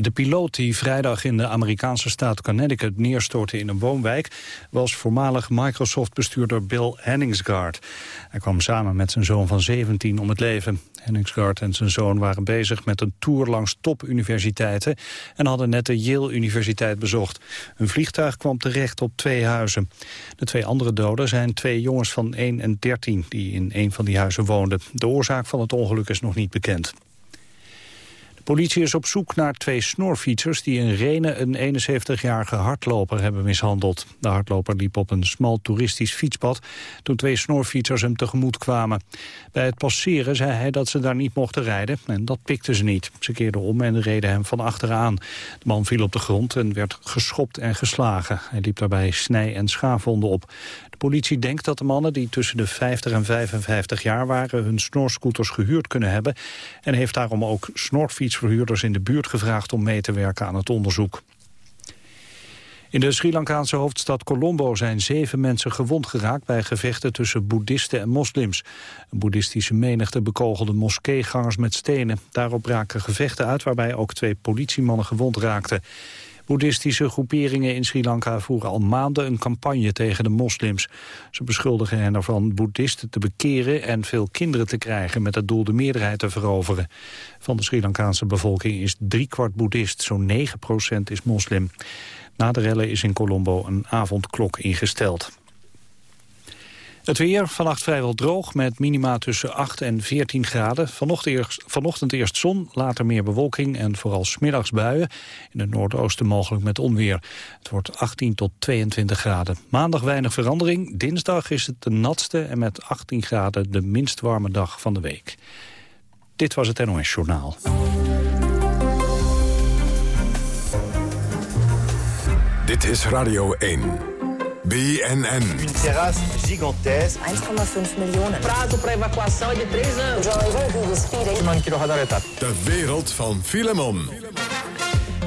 De piloot die vrijdag in de Amerikaanse staat Connecticut neerstortte in een woonwijk... was voormalig Microsoft-bestuurder Bill Henningsgaard. Hij kwam samen met zijn zoon van 17 om het leven. Henningsgaard en zijn zoon waren bezig met een tour langs topuniversiteiten... en hadden net de Yale-universiteit bezocht. Een vliegtuig kwam terecht op twee huizen. De twee andere doden zijn twee jongens van 1 en 13 die in een van die huizen woonden. De oorzaak van het ongeluk is nog niet bekend politie is op zoek naar twee snorfietsers die in Renen een 71-jarige hardloper hebben mishandeld. De hardloper liep op een smal toeristisch fietspad toen twee snorfietsers hem tegemoet kwamen. Bij het passeren zei hij dat ze daar niet mochten rijden en dat pikten ze niet. Ze keerden om en reden hem van achteraan. De man viel op de grond en werd geschopt en geslagen. Hij liep daarbij snij- en schaafwonden op. Politie denkt dat de mannen die tussen de 50 en 55 jaar waren... hun snorscooters gehuurd kunnen hebben... en heeft daarom ook snorfietsverhuurders in de buurt gevraagd... om mee te werken aan het onderzoek. In de Sri Lankaanse hoofdstad Colombo zijn zeven mensen gewond geraakt bij gevechten tussen boeddhisten en moslims. Een boeddhistische menigte bekogelde moskeegangers met stenen. Daarop braken gevechten uit waarbij ook twee politiemannen gewond raakten. Boeddhistische groeperingen in Sri Lanka voeren al maanden een campagne tegen de moslims. Ze beschuldigen hen ervan boeddhisten te bekeren en veel kinderen te krijgen met het doel de meerderheid te veroveren. Van de Sri Lankaanse bevolking is driekwart boeddhist, zo'n 9 procent is moslim. Na de rellen is in Colombo een avondklok ingesteld. Het weer, vannacht vrijwel droog met minima tussen 8 en 14 graden. Vanochtend eerst, vanochtend eerst zon, later meer bewolking en vooral smiddags buien. In het noordoosten mogelijk met onweer. Het wordt 18 tot 22 graden. Maandag weinig verandering. Dinsdag is het de natste en met 18 graden de minst warme dag van de week. Dit was het NOS Journaal. Dit is Radio 1. BNN. Une terrasse gigantesque. 1,5 miljoen. Prazo para evacuação é de 3 anos. De wereld van Filemon.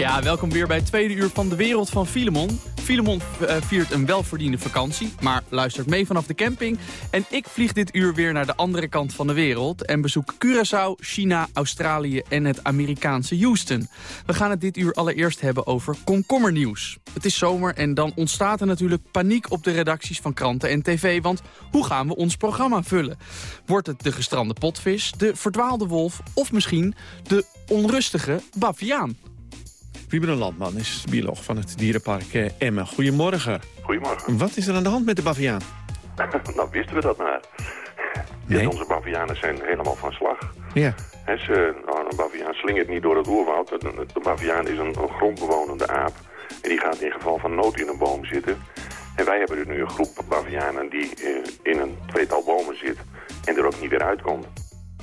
Ja, welkom weer bij het tweede uur van de wereld van Filemon. Filemon uh, viert een welverdiende vakantie, maar luistert mee vanaf de camping. En ik vlieg dit uur weer naar de andere kant van de wereld... en bezoek Curaçao, China, Australië en het Amerikaanse Houston. We gaan het dit uur allereerst hebben over komkommernieuws. Het is zomer en dan ontstaat er natuurlijk paniek op de redacties van kranten en tv... want hoe gaan we ons programma vullen? Wordt het de gestrande potvis, de verdwaalde wolf... of misschien de onrustige baviaan? Wieberen Landman is bioloog van het dierenpark eh, Emmen. Goedemorgen. Goedemorgen. Wat is er aan de hand met de baviaan? nou, wisten we dat maar. Nee. Onze bavianen zijn helemaal van slag. Ja. He, ze, nou, een baviaan slingert niet door het oerwoud. De, de baviaan is een, een grondbewonende aap. En die gaat in geval van nood in een boom zitten. En wij hebben dus nu een groep bavianen die eh, in een tweetal bomen zit en er ook niet weer uitkomt.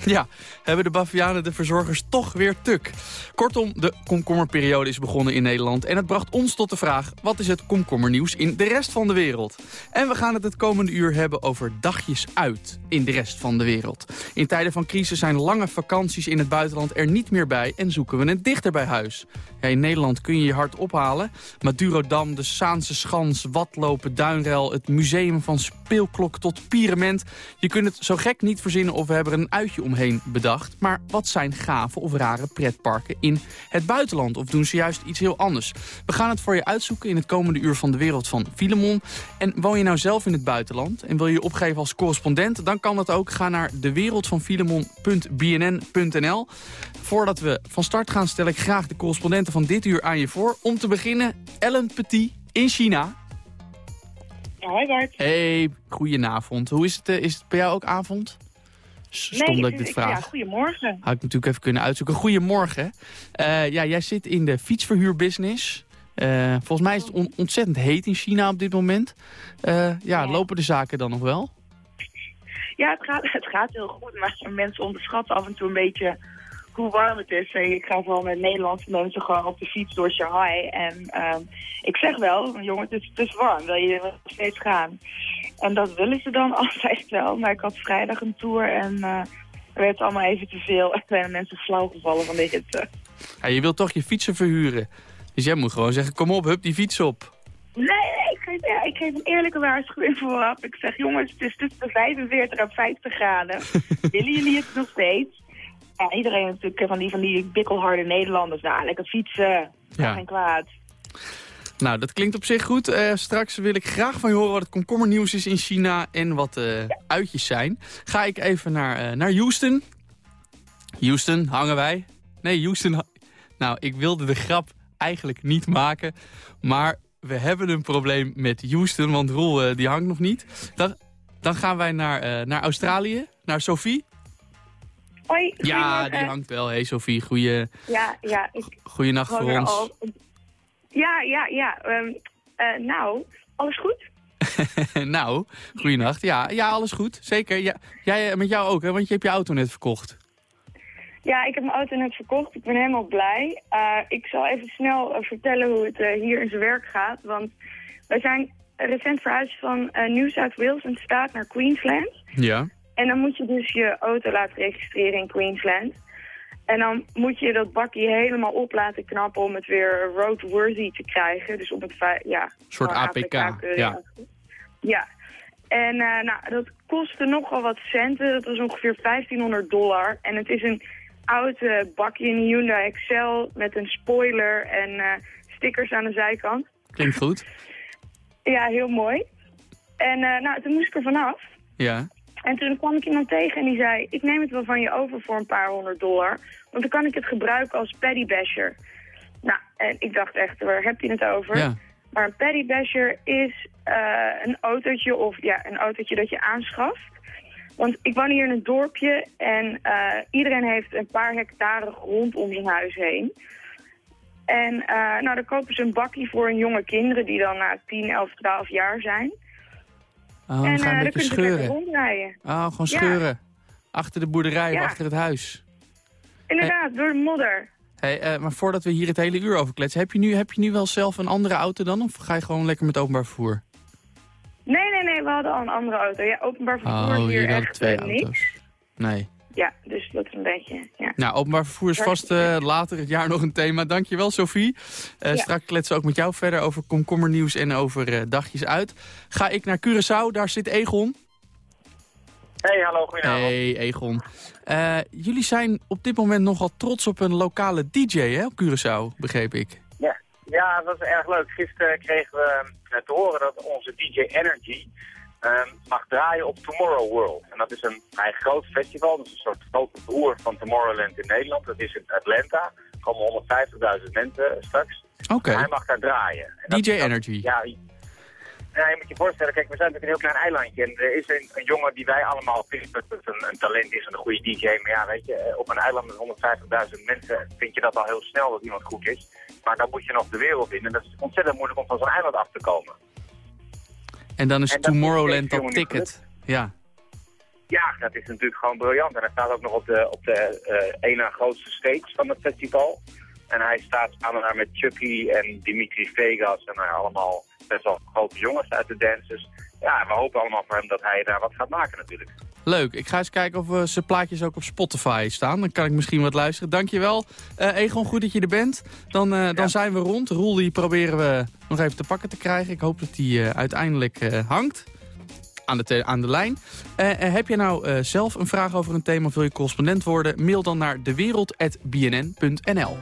Ja, hebben de Bavianen de verzorgers toch weer tuk. Kortom, de komkommerperiode is begonnen in Nederland... en het bracht ons tot de vraag, wat is het komkommernieuws in de rest van de wereld? En we gaan het het komende uur hebben over dagjes uit in de rest van de wereld. In tijden van crisis zijn lange vakanties in het buitenland er niet meer bij... en zoeken we het dichter bij huis. Ja, in Nederland kun je je hart ophalen. Madurodam, de Saanse Schans, Watlopen, Duinrel... het museum van speelklok tot Pyramid. Je kunt het zo gek niet verzinnen of we hebben er een uitje omheen bedacht. Maar wat zijn gave of rare pretparken in het buitenland? Of doen ze juist iets heel anders? We gaan het voor je uitzoeken in het komende uur van de wereld van Filemon. En woon je nou zelf in het buitenland en wil je je opgeven als correspondent... dan kan dat ook. Ga naar dewereldvanfilemon.bnn.nl. Voordat we van start gaan stel ik graag de correspondenten van dit uur aan je voor. Om te beginnen Ellen Petit in China. Hoi Bart. Hey, goedenavond. Hoe is het, eh, is het bij jou ook avond? Stom nee, dat ik dit vraag. Ja, goedemorgen. Had ik natuurlijk even kunnen uitzoeken. Goedemorgen. Eh, ja, jij zit in de fietsverhuurbusiness. Uh, volgens mij is het on ontzettend heet in China op dit moment. Uh, ja, ja, lopen de zaken dan nog wel? Ja, het gaat, het gaat heel goed. Maar mensen onderschatten af en toe een beetje hoe warm het is. Ik ga vooral met Nederlandse mensen gewoon op de fiets door Shanghai. En uh, ik zeg wel, jongen, het is, het is warm. Wil je nog steeds gaan? En dat willen ze dan altijd wel. Maar ik had vrijdag een tour en uh, werd allemaal even te veel. En zijn mensen flauw gevallen van de hitte. Ja, je wilt toch je fietsen verhuren. Dus jij moet gewoon zeggen, kom op, hup die fiets op. Nee, nee ik, geef, ja, ik geef een eerlijke waarschuwing vooraf. Ik zeg, jongens, het is tussen de 45 en 50 graden. Willen jullie het nog steeds? Ja, iedereen natuurlijk van die, van die bikkelharde Nederlanders. Nou, lekker fietsen. Ja. Geen kwaad. Nou, dat klinkt op zich goed. Uh, straks wil ik graag van je horen wat het komkommernieuws is in China en wat uh, uitjes zijn. Ga ik even naar, uh, naar Houston. Houston, hangen wij? Nee, Houston... Nou, ik wilde de grap eigenlijk niet maken. Maar we hebben een probleem met Houston, want Roel die hangt nog niet. Dan, dan gaan wij naar, naar Australië, naar Sophie. Hoi. Ja, die hangt wel. Hey Sophie, goeie... Ja, ja. Ik Goeienacht voor ons. Ja, ja, ja. Um, uh, nou, alles goed? nou, goeienacht. Ja, ja, alles goed. Zeker. Ja, jij eh, met jou ook, hè? Want je hebt je auto net verkocht. Ja, ik heb mijn auto net verkocht. Ik ben helemaal blij. Uh, ik zal even snel vertellen hoe het hier in zijn werk gaat. Want wij zijn recent verhuisd van New South Wales, een staat, naar Queensland. Ja. En dan moet je dus je auto laten registreren in Queensland. En dan moet je dat bakje helemaal op laten knappen om het weer roadworthy te krijgen. Dus om het ja, een soort APK. ja. ja. En uh, nou, dat kostte nogal wat centen. Dat was ongeveer 1500 dollar. En het is een oud bakje, een Hyundai Excel met een spoiler en uh, stickers aan de zijkant. Klinkt goed. ja, heel mooi. En nou, toen moest ik er vanaf. Ja. En toen kwam ik iemand tegen en die zei... ik neem het wel van je over voor een paar honderd dollar. Want dan kan ik het gebruiken als paddybasher. Nou, en ik dacht echt, waar heb je het over? Ja. Maar een paddybasher is uh, een autootje of ja, een autootje dat je aanschaft. Want ik woon hier in een dorpje en uh, iedereen heeft een paar hectare grond om zijn huis heen. En uh, nou, dan kopen ze een bakkie voor hun jonge kinderen die dan na 10, 11, 12 jaar zijn. Oh, en ga een beetje scheuren. rondrijden. Oh, gewoon scheuren. Achter de boerderij of achter het huis. Inderdaad, door de modder. Hey, uh, maar voordat we hier het hele uur over kletsen, heb je, nu, heb je nu wel zelf een andere auto dan? Of ga je gewoon lekker met openbaar vervoer? Nee, nee, nee, we hadden al een andere auto. Ja, openbaar vervoer oh, hier echt twee uh, auto's. Nee. Ja, dus dat is een beetje, ja. Nou, openbaar vervoer is vast uh, later het jaar nog een thema. Dankjewel, Sophie. Uh, ja. Straks kletsen we ook met jou verder over komkommernieuws en over uh, dagjes uit. Ga ik naar Curaçao, daar zit Egon. Hey, hallo, goedenavond. Hey, Egon. jullie zijn op dit moment nogal trots op een lokale DJ, hè, op Curaçao, begreep ik. Ja, ja dat was erg leuk. Gisteren kregen we te horen dat onze DJ Energy um, mag draaien op Tomorrow World. En dat is een vrij groot festival, dat is een soort grote broer van Tomorrowland in Nederland. Dat is in Atlanta. Er komen 150.000 mensen straks. Oké. Okay. Hij mag daar draaien. En DJ dat, Energy. Ja, ja, je moet je voorstellen, kijk, we zijn natuurlijk een heel klein eilandje. En er is een, een jongen die wij allemaal vinden dat het een, een, talent is en een goede DJ. Maar ja, weet je, op een eiland met 150.000 mensen vind je dat al heel snel dat iemand goed is. Maar dan moet je nog de wereld in. En dat is ontzettend moeilijk om van zo'n eiland af te komen. En dan is en Tomorrowland dat ticket. Ja. Ja, dat is natuurlijk gewoon briljant. En hij staat ook nog op de, op de uh, ene grootste stage van het festival. En hij staat samen daar met Chucky en Dimitri Vegas en uh, allemaal best wel grote jongens uit de dances. Ja, we hopen allemaal voor hem dat hij daar wat gaat maken natuurlijk. Leuk. Ik ga eens kijken of uh, zijn plaatjes ook op Spotify staan. Dan kan ik misschien wat luisteren. Dankjewel. Uh, Egon, goed dat je er bent. Dan, uh, ja. dan zijn we rond. Roel die proberen we nog even te pakken te krijgen. Ik hoop dat hij uiteindelijk hangt. Aan de, aan de lijn. heb je nou zelf een vraag over een thema of wil je correspondent worden? Mail dan naar dewereld.bnn.nl.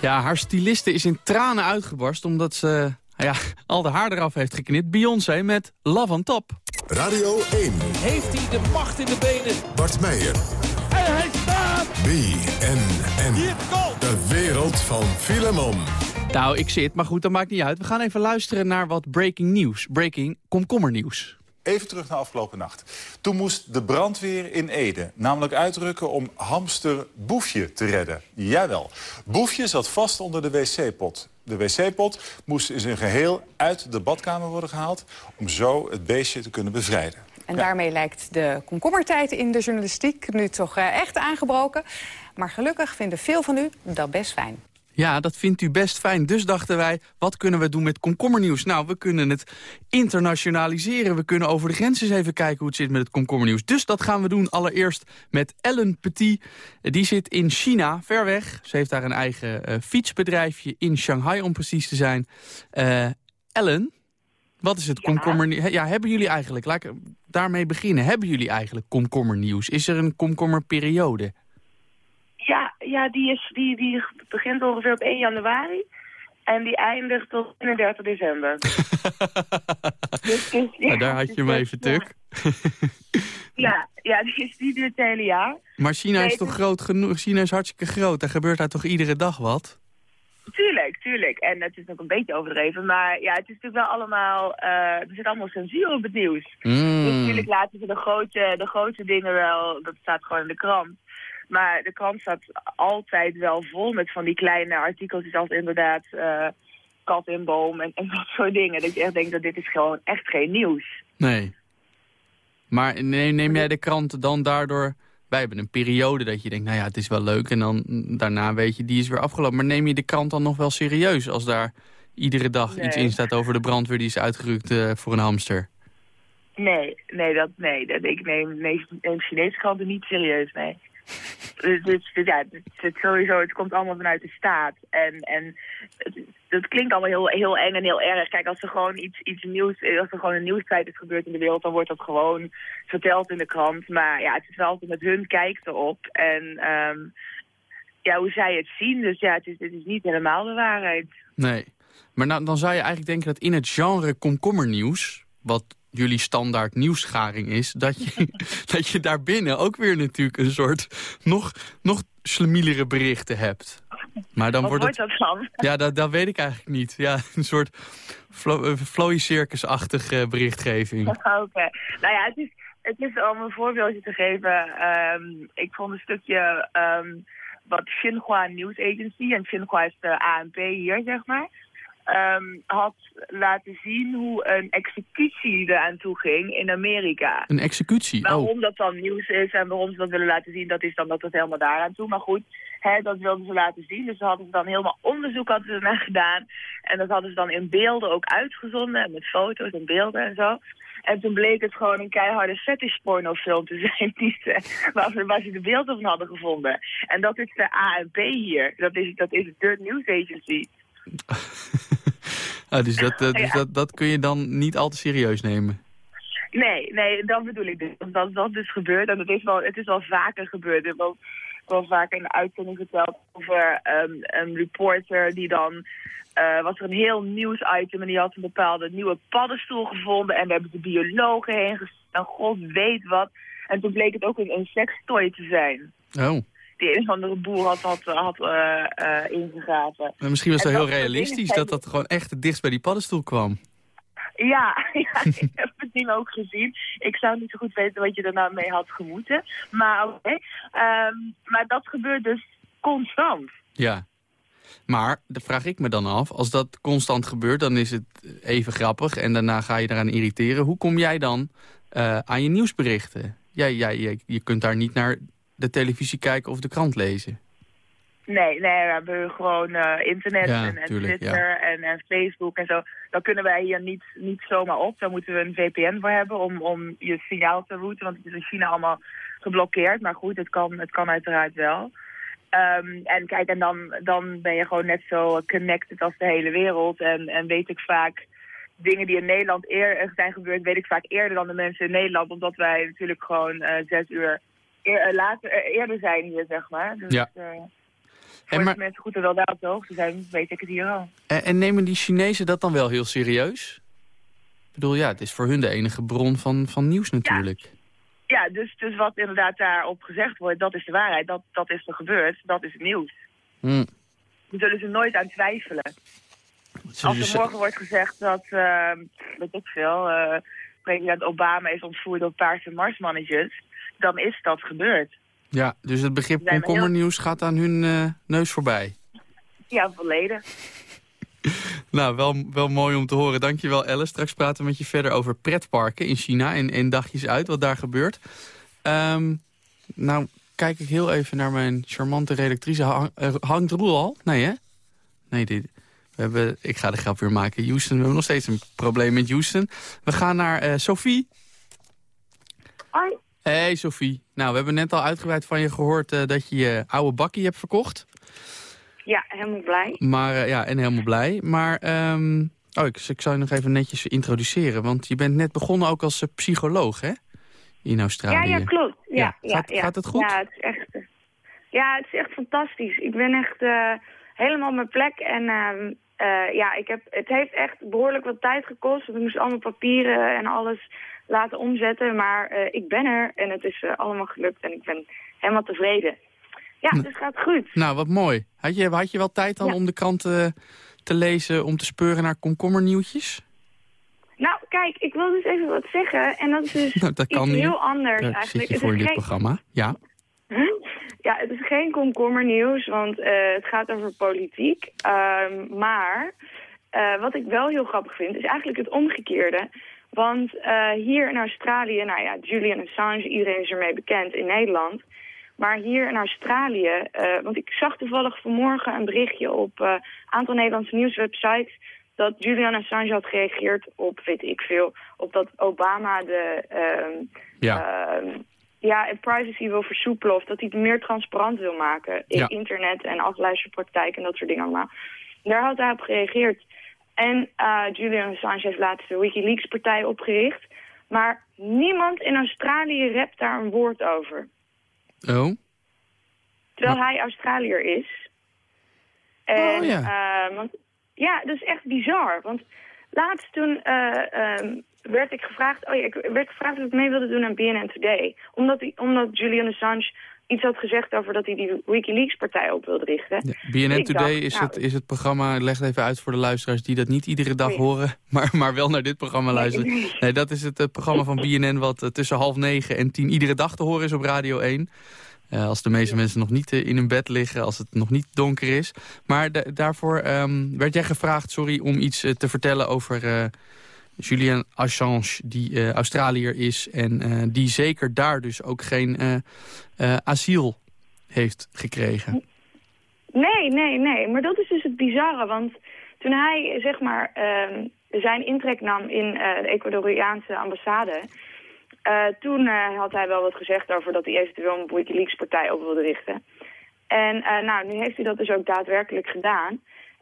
Ja, haar styliste is in tranen uitgebarst omdat ze ja, al de haar eraf heeft geknipt. Beyoncé met Love on Top. Radio 1. Heeft hij de macht in de benen? Bart Meijer. En hij staat! BNN. De wereld van Filemon. Nou, ik zit, maar goed, dat maakt niet uit. We gaan even luisteren naar wat breaking news. Breaking komkommernieuws. Even terug naar afgelopen nacht. Toen moest de brandweer in Ede namelijk uitrukken om hamster Boefje te redden. Jawel, Boefje zat vast onder de wc-pot. De wc-pot moest in zijn geheel uit de badkamer worden gehaald... om zo het beestje te kunnen bevrijden. En daarmee lijkt de komkommertijd in de journalistiek nu toch eh, echt aangebroken. Maar gelukkig vinden veel van u dat best fijn. Ja, dat vindt u best fijn. Dus dachten wij, wat kunnen we doen met komkommernieuws? Nou, we kunnen het internationaliseren. We kunnen over de grenzen eens even kijken hoe het zit met het komkommernieuws. Dus dat gaan we doen allereerst met Ellen Petit. Die zit in China, ver weg. Ze heeft daar een eigen eh, fietsbedrijfje in Shanghai, om precies te zijn. Eh, Ellen, wat is het komkommernieuws? Ja, hebben jullie eigenlijk, laat ik daarmee beginnen. Hebben jullie eigenlijk komkommernieuws? Is er een komkommerperiode? Ja, ja die, is, die, die begint ongeveer op 1 januari. En die eindigt tot 31 december. dus, dus, ja, Nou, daar had je dus hem dat- even, tuk. Ja, ja die, is, die duurt het hele jaar. Maar China Nee, is toch het groot genoeg? China is hartstikke groot. Daar gebeurt daar toch iedere dag wat? Tuurlijk, tuurlijk. En het is ook een beetje overdreven. Maar ja, het is natuurlijk wel allemaal... eh, er zit allemaal censuur op het nieuws. Mm. Dus natuurlijk laten ze de grote, de grote dingen wel... Dat staat gewoon in de krant. Maar de krant staat altijd wel vol met van die kleine artikeltjes als inderdaad... eh, kat in boom en, en dat soort dingen. Dat je echt denkt dat dit is gewoon echt geen nieuws. Nee. Maar neem, neem jij de krant dan daardoor... Wij hebben een periode dat je denkt, nou ja, het is wel leuk. En dan daarna weet je, die is weer afgelopen. Maar neem je de krant dan nog wel serieus als daar iedere dag iets in staat over de brandweer die is uitgerukt eh, voor een hamster? Nee, nee, dat, nee, dat, ik neem, neem, neem Chinese kranten niet serieus, nee. Dus, dus, dus het, sowieso, het komt allemaal vanuit de staat. En, en het klinkt allemaal heel, heel eng en heel erg. Kijk, als er gewoon iets, iets nieuws, als er gewoon een nieuwsfeit is gebeurd in de wereld, dan wordt dat gewoon verteld in de krant. Maar ja, het is wel altijd met hun kijk erop. En ehm, ja, hoe zij het zien. Dus ja, het is, het is niet helemaal de waarheid. Nee. Maar nou, dan zou je eigenlijk denken dat in het genre komkommernieuws... wat jullie standaard nieuwsgaring is... dat je, dat je daarbinnen ook weer natuurlijk een soort nog, nog slemielere berichten hebt. Maar dan Wat wordt het... dat dan? Ja, dat, dat weet ik eigenlijk niet. Ja, een soort flo eh, Flowy Circus-achtige berichtgeving. Oké. Nou ja, het is, het is om een voorbeeldje te geven. ehm, ik vond een stukje ehm, wat Xinhua News Agency, en Xinhua is de ANP hier, zeg maar, ehm, had laten zien hoe een executie eraan toe ging in Amerika. Een executie? Oh, Waarom dat dan nieuws is en waarom ze dat willen laten zien, dat is dan dat het helemaal daaraan toe. Maar goed, hè, dat wilden ze laten zien. Dus ze hadden ze dan helemaal onderzoek hadden ze naar gedaan. En dat hadden ze dan in beelden ook uitgezonden, en met foto's en beelden en zo. En toen bleek het gewoon een keiharde fetish pornofilm te zijn die ze, waar, ze, waar ze de beelden van hadden gevonden. En dat is de ANP hier. Dat is, dat is de News Agency. Ah, dus, dat, eh, dus Ja. dat, dat kun je dan niet al te serieus nemen. Nee, nee, dat bedoel ik dus. Dat dat is gebeurd en het is wel, het is wel vaker gebeurd. Ik heb wel, vaker in de uitzending verteld over ehm, een reporter die dan... eh, was er een heel nieuwsitem en die had een bepaalde nieuwe paddenstoel gevonden. En daar hebben de biologen heen gestuurd en god weet wat. En toen bleek het ook een, een sextoy te zijn. Oh. Die een of andere boer had, had, had eh, eh, ingegraven. Maar misschien was heel dat dingen realistisch dat dat gewoon echt het dichtst bij die paddenstoel kwam. Ja, ja, ik heb het ding ook gezien. Ik zou niet zo goed weten wat je er nou mee had gemoeten. Maar oké. Ehm, maar dat gebeurt dus constant. Ja. Maar, dat vraag ik me dan af, als dat constant gebeurt, dan is het even grappig en daarna ga je eraan irriteren. Hoe kom jij dan eh, aan je nieuwsberichten? Jij, jij, je, je kunt daar niet naar de televisie kijken of de krant lezen. Nee, nee, we hebben gewoon eh, internet Ja, en, en tuurlijk, Twitter en, en Facebook en zo. Dan kunnen wij hier niet, niet zomaar op. Daar moeten we een VPN voor hebben om, om je signaal te routen. Want het is in China allemaal geblokkeerd. Maar goed, het kan, het kan uiteraard wel. Ehm, en kijk, en dan, dan ben je gewoon net zo connected als de hele wereld. En, en weet ik vaak dingen die in Nederland eerder zijn gebeurd, weet ik vaak eerder dan de mensen in Nederland. Omdat wij natuurlijk gewoon eh, zes uur eer- eh, later, eh, eerder zijn hier, zeg maar. Dus, Ja. eh, En voor maar- de mensen goed er wel daar op de hoogte zijn, weet ik het hier al. En, en nemen die Chinezen dat dan wel heel serieus? Ik bedoel, ja, het is voor hun de enige bron van, van nieuws natuurlijk. Ja, dus, dus wat inderdaad daarop gezegd wordt, dat is de waarheid. Dat, dat is er gebeurd, dat is het nieuws. Hm. Daar zullen ze nooit aan twijfelen. Zullen Als er morgen wordt gezegd dat, eh, weet ik veel, eh, president Obama is ontvoerd door paarse marsmannetjes, dan is dat gebeurd. Ja, dus het begrip heel- komkommernieuws gaat aan hun eh, neus voorbij. Ja, verleden. Nou, wel, wel mooi om te horen. Dankjewel, Elle. Straks praten we met je verder over pretparken in China en, en dagjes uit, wat daar gebeurt. Ehm, nou, kijk ik heel even naar mijn charmante redactrice. Hang, eh, hangt Roel al? Nee, hè? Nee, dit, we hebben, ik ga de grap weer maken. Houston, we hebben nog steeds een probleem met Houston. We gaan naar eh, Sophie. Hoi. Hey Sophie. Nou, we hebben net al uitgebreid van je gehoord eh, dat je je oude bakkie hebt verkocht. Ja, helemaal blij. Maar eh, ja, en helemaal blij. Maar ehm, oh, ik, ik zou je nog even netjes introduceren. Want je bent net begonnen ook als eh, psycholoog, hè? In Australië. Ja, ja, klopt. Ja, Ja. ja. Gaat- ja. gaat het goed? Ja, het is echt, ja, het is echt fantastisch. Ik ben echt helemaal op mijn plek. En ehm, eh, ja, ik heb, het heeft echt behoorlijk wat tijd gekost. We moesten allemaal papieren en alles laten omzetten. Maar eh, ik ben er en het is eh, allemaal gelukt. En ik ben helemaal tevreden. Ja, dus het gaat goed. Nou, wat mooi. Had je, had je wel tijd dan Ja. om de krant eh, te lezen... om te speuren naar komkommernieuwtjes? Nou, kijk, ik wil dus even wat zeggen. En dat is dus Nou, dat kan iets niet. heel anders Daar eigenlijk. zit je Het voor in dit geen- programma. Ja. Ja, het is geen komkommernieuws, want het gaat over politiek. Ehm, maar wat ik wel heel grappig vind, is eigenlijk het omgekeerde. Want eh, hier in Australië, nou ja, Julian Assange, iedereen is ermee bekend in Nederland. Maar hier in Australië, eh, want ik zag toevallig vanmorgen een berichtje op een aantal Nederlandse nieuwswebsites... dat Julian Assange had gereageerd op, weet ik veel, op dat Obama de... ehm, Ja. ehm, ja, privacy wil versoepelen of dat hij het meer transparant wil maken. In Ja. internet en afluisterpraktijk en dat soort dingen allemaal. Daar had hij op gereageerd. En eh, Julian Assange heeft laatst de Wikileaks-partij opgericht. Maar niemand in Australië rept daar een woord over. Oh? Terwijl hij Australiër is. En, Oh, ja. eh, want, ja, dat is echt bizar. Want laatst toen eh, ehm, werd ik gevraagd... Oh ja, ik werd gevraagd of ik mee wilde doen aan BNN Today. Omdat, die, omdat Julian Assange iets had gezegd over dat hij die Wikileaks-partij op wilde richten. BNN Today dacht, is, nou, het, is het programma, leg het even uit voor de luisteraars die dat niet iedere dag horen, maar, maar wel naar dit programma luisteren. nee. Nee, dat is het eh, programma van BNN wat eh, tussen half negen en tien iedere dag te horen is op Radio 1. Eh, als de meeste mensen nog niet in hun bed liggen, als het nog niet donker is. Maar da- daarvoor ehm, werd jij gevraagd, sorry, om iets te vertellen over Julian Assange, die eh, Australiër is en eh, die zeker daar dus ook geen eh, asiel heeft gekregen. Nee, nee, nee. Maar dat is dus het bizarre. Want toen hij, zeg maar, ehm, zijn intrek nam in de Ecuadoriaanse ambassade... toen had hij wel wat gezegd over dat hij eventueel een Wikileaks-partij op wilde richten. En nou, nu heeft hij dat dus ook daadwerkelijk gedaan.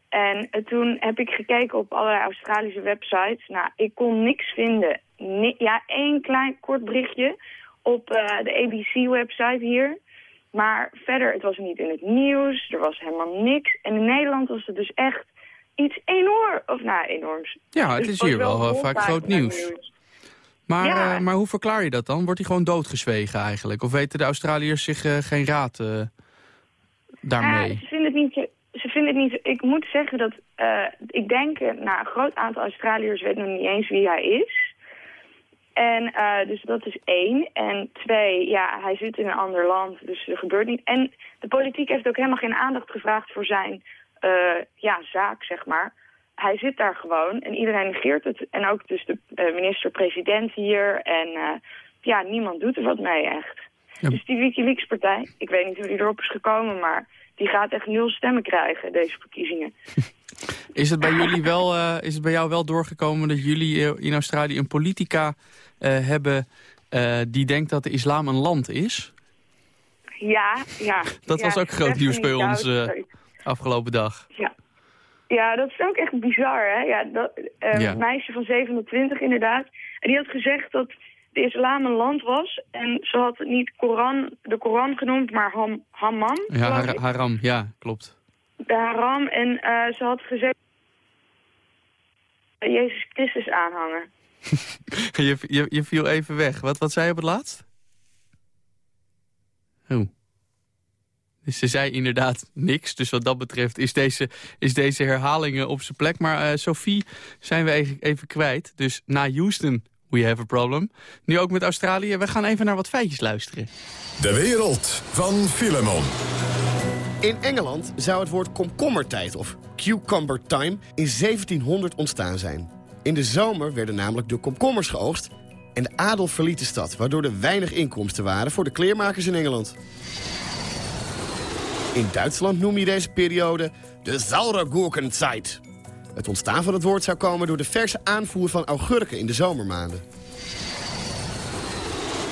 En toen heb ik gekeken op allerlei Australische websites. Nou, ik kon niks vinden. Ni- ja, één klein kort berichtje op eh, de ABC-website hier. Maar verder, het was niet in het nieuws, er was helemaal niks. En in Nederland was het dus echt iets enorm, of nou, enorms. Ja, het Dus is hier wel, wel eh, vaak groot nieuws. Maar, Ja. eh, maar hoe verklaar je dat dan? Wordt hij gewoon doodgezwegen eigenlijk? Of weten de Australiërs zich geen raad daarmee? Ja, ze vinden het niet... Ze vinden het niet... Ik moet zeggen dat... eh, ik denk, eh, nou, een groot aantal Australiërs weten nog niet eens wie hij is. En eh, dus dat is één. En twee, ja, hij zit in een ander land, dus er gebeurt niet. En de politiek heeft ook helemaal geen aandacht gevraagd voor zijn ja, zaak, zeg maar. Hij zit daar gewoon en iedereen negeert het. En ook dus de minister-president hier. En ja, niemand doet er wat mee echt. Dus die Wikileaks-partij, ik weet niet hoe die erop is gekomen, maar die gaat echt nul stemmen krijgen, deze verkiezingen. Is het bij jullie wel, eh, is het bij jou wel doorgekomen dat jullie eh, in Australië een politica eh, hebben die denkt dat de islam een land is? Ja, ja. Dat ja, was ook groot nieuws bij ons afgelopen dag. Ja. ja, dat is ook echt bizar, hè? Ja, dat, Ja. Een meisje van 27 inderdaad. En die had gezegd dat de islam een land was. En ze had niet Koran, de Koran genoemd, maar ham, Hammam. Ja, har- haram, ja, klopt. De haram. En eh, ze had gezegd... Jezus Christus aanhangen. je, je, je viel even weg. Wat, wat zei je op het laatst? Oh. Dus ze zei inderdaad niks. Dus wat dat betreft is deze, is deze herhaling eh, op zijn plek. Maar eh, Sophie zijn we even, even kwijt. Dus na Houston, we have a problem. Nu ook met Australië. We gaan even naar wat feitjes luisteren. De wereld van Filemon. In Engeland zou het woord komkommertijd of cucumber time in 1700 ontstaan zijn. In de zomer werden namelijk de komkommers geoogst en de adel verliet de stad... waardoor er weinig inkomsten waren voor de kleermakers in Engeland. In Duitsland noem je deze periode de Sauregurkenzeit. Het ontstaan van het woord zou komen door de verse aanvoer van augurken in de zomermaanden.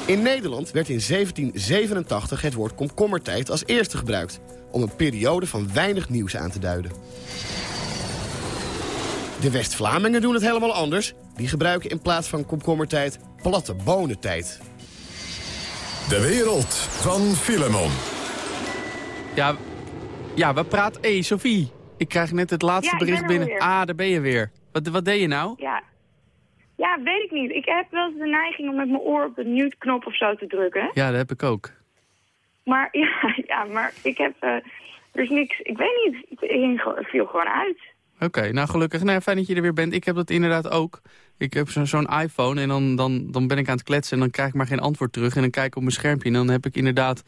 In Nederland werd in 1787 het woord komkommertijd als eerste gebruikt... om een periode van weinig nieuws aan te duiden. De West-Vlamingen doen het helemaal anders. Die gebruiken in plaats van komkommertijd platte bonentijd. De wereld van Filemon. Ja, ja we praten... Hé, hey, Sophie. Ik krijg net het laatste Ja, ik bericht er binnen. weer. Ah, daar ben je weer. Wat, wat deed je nou? Ja. ja, weet ik niet. Ik heb wel eens de neiging om met mijn oor op de mute-knop of zo te drukken. Ja, dat heb ik ook. Maar ja, ja maar ik heb... eh, er is niks... Ik weet niet. Het viel gewoon uit. Oké, nou gelukkig. Nou, fijn dat je er weer bent. Ik heb dat inderdaad ook. Ik heb zo- zo'n iPhone en dan, dan, dan ben ik aan het kletsen... en dan krijg ik maar geen antwoord terug. En dan kijk ik op mijn schermpje en dan heb ik inderdaad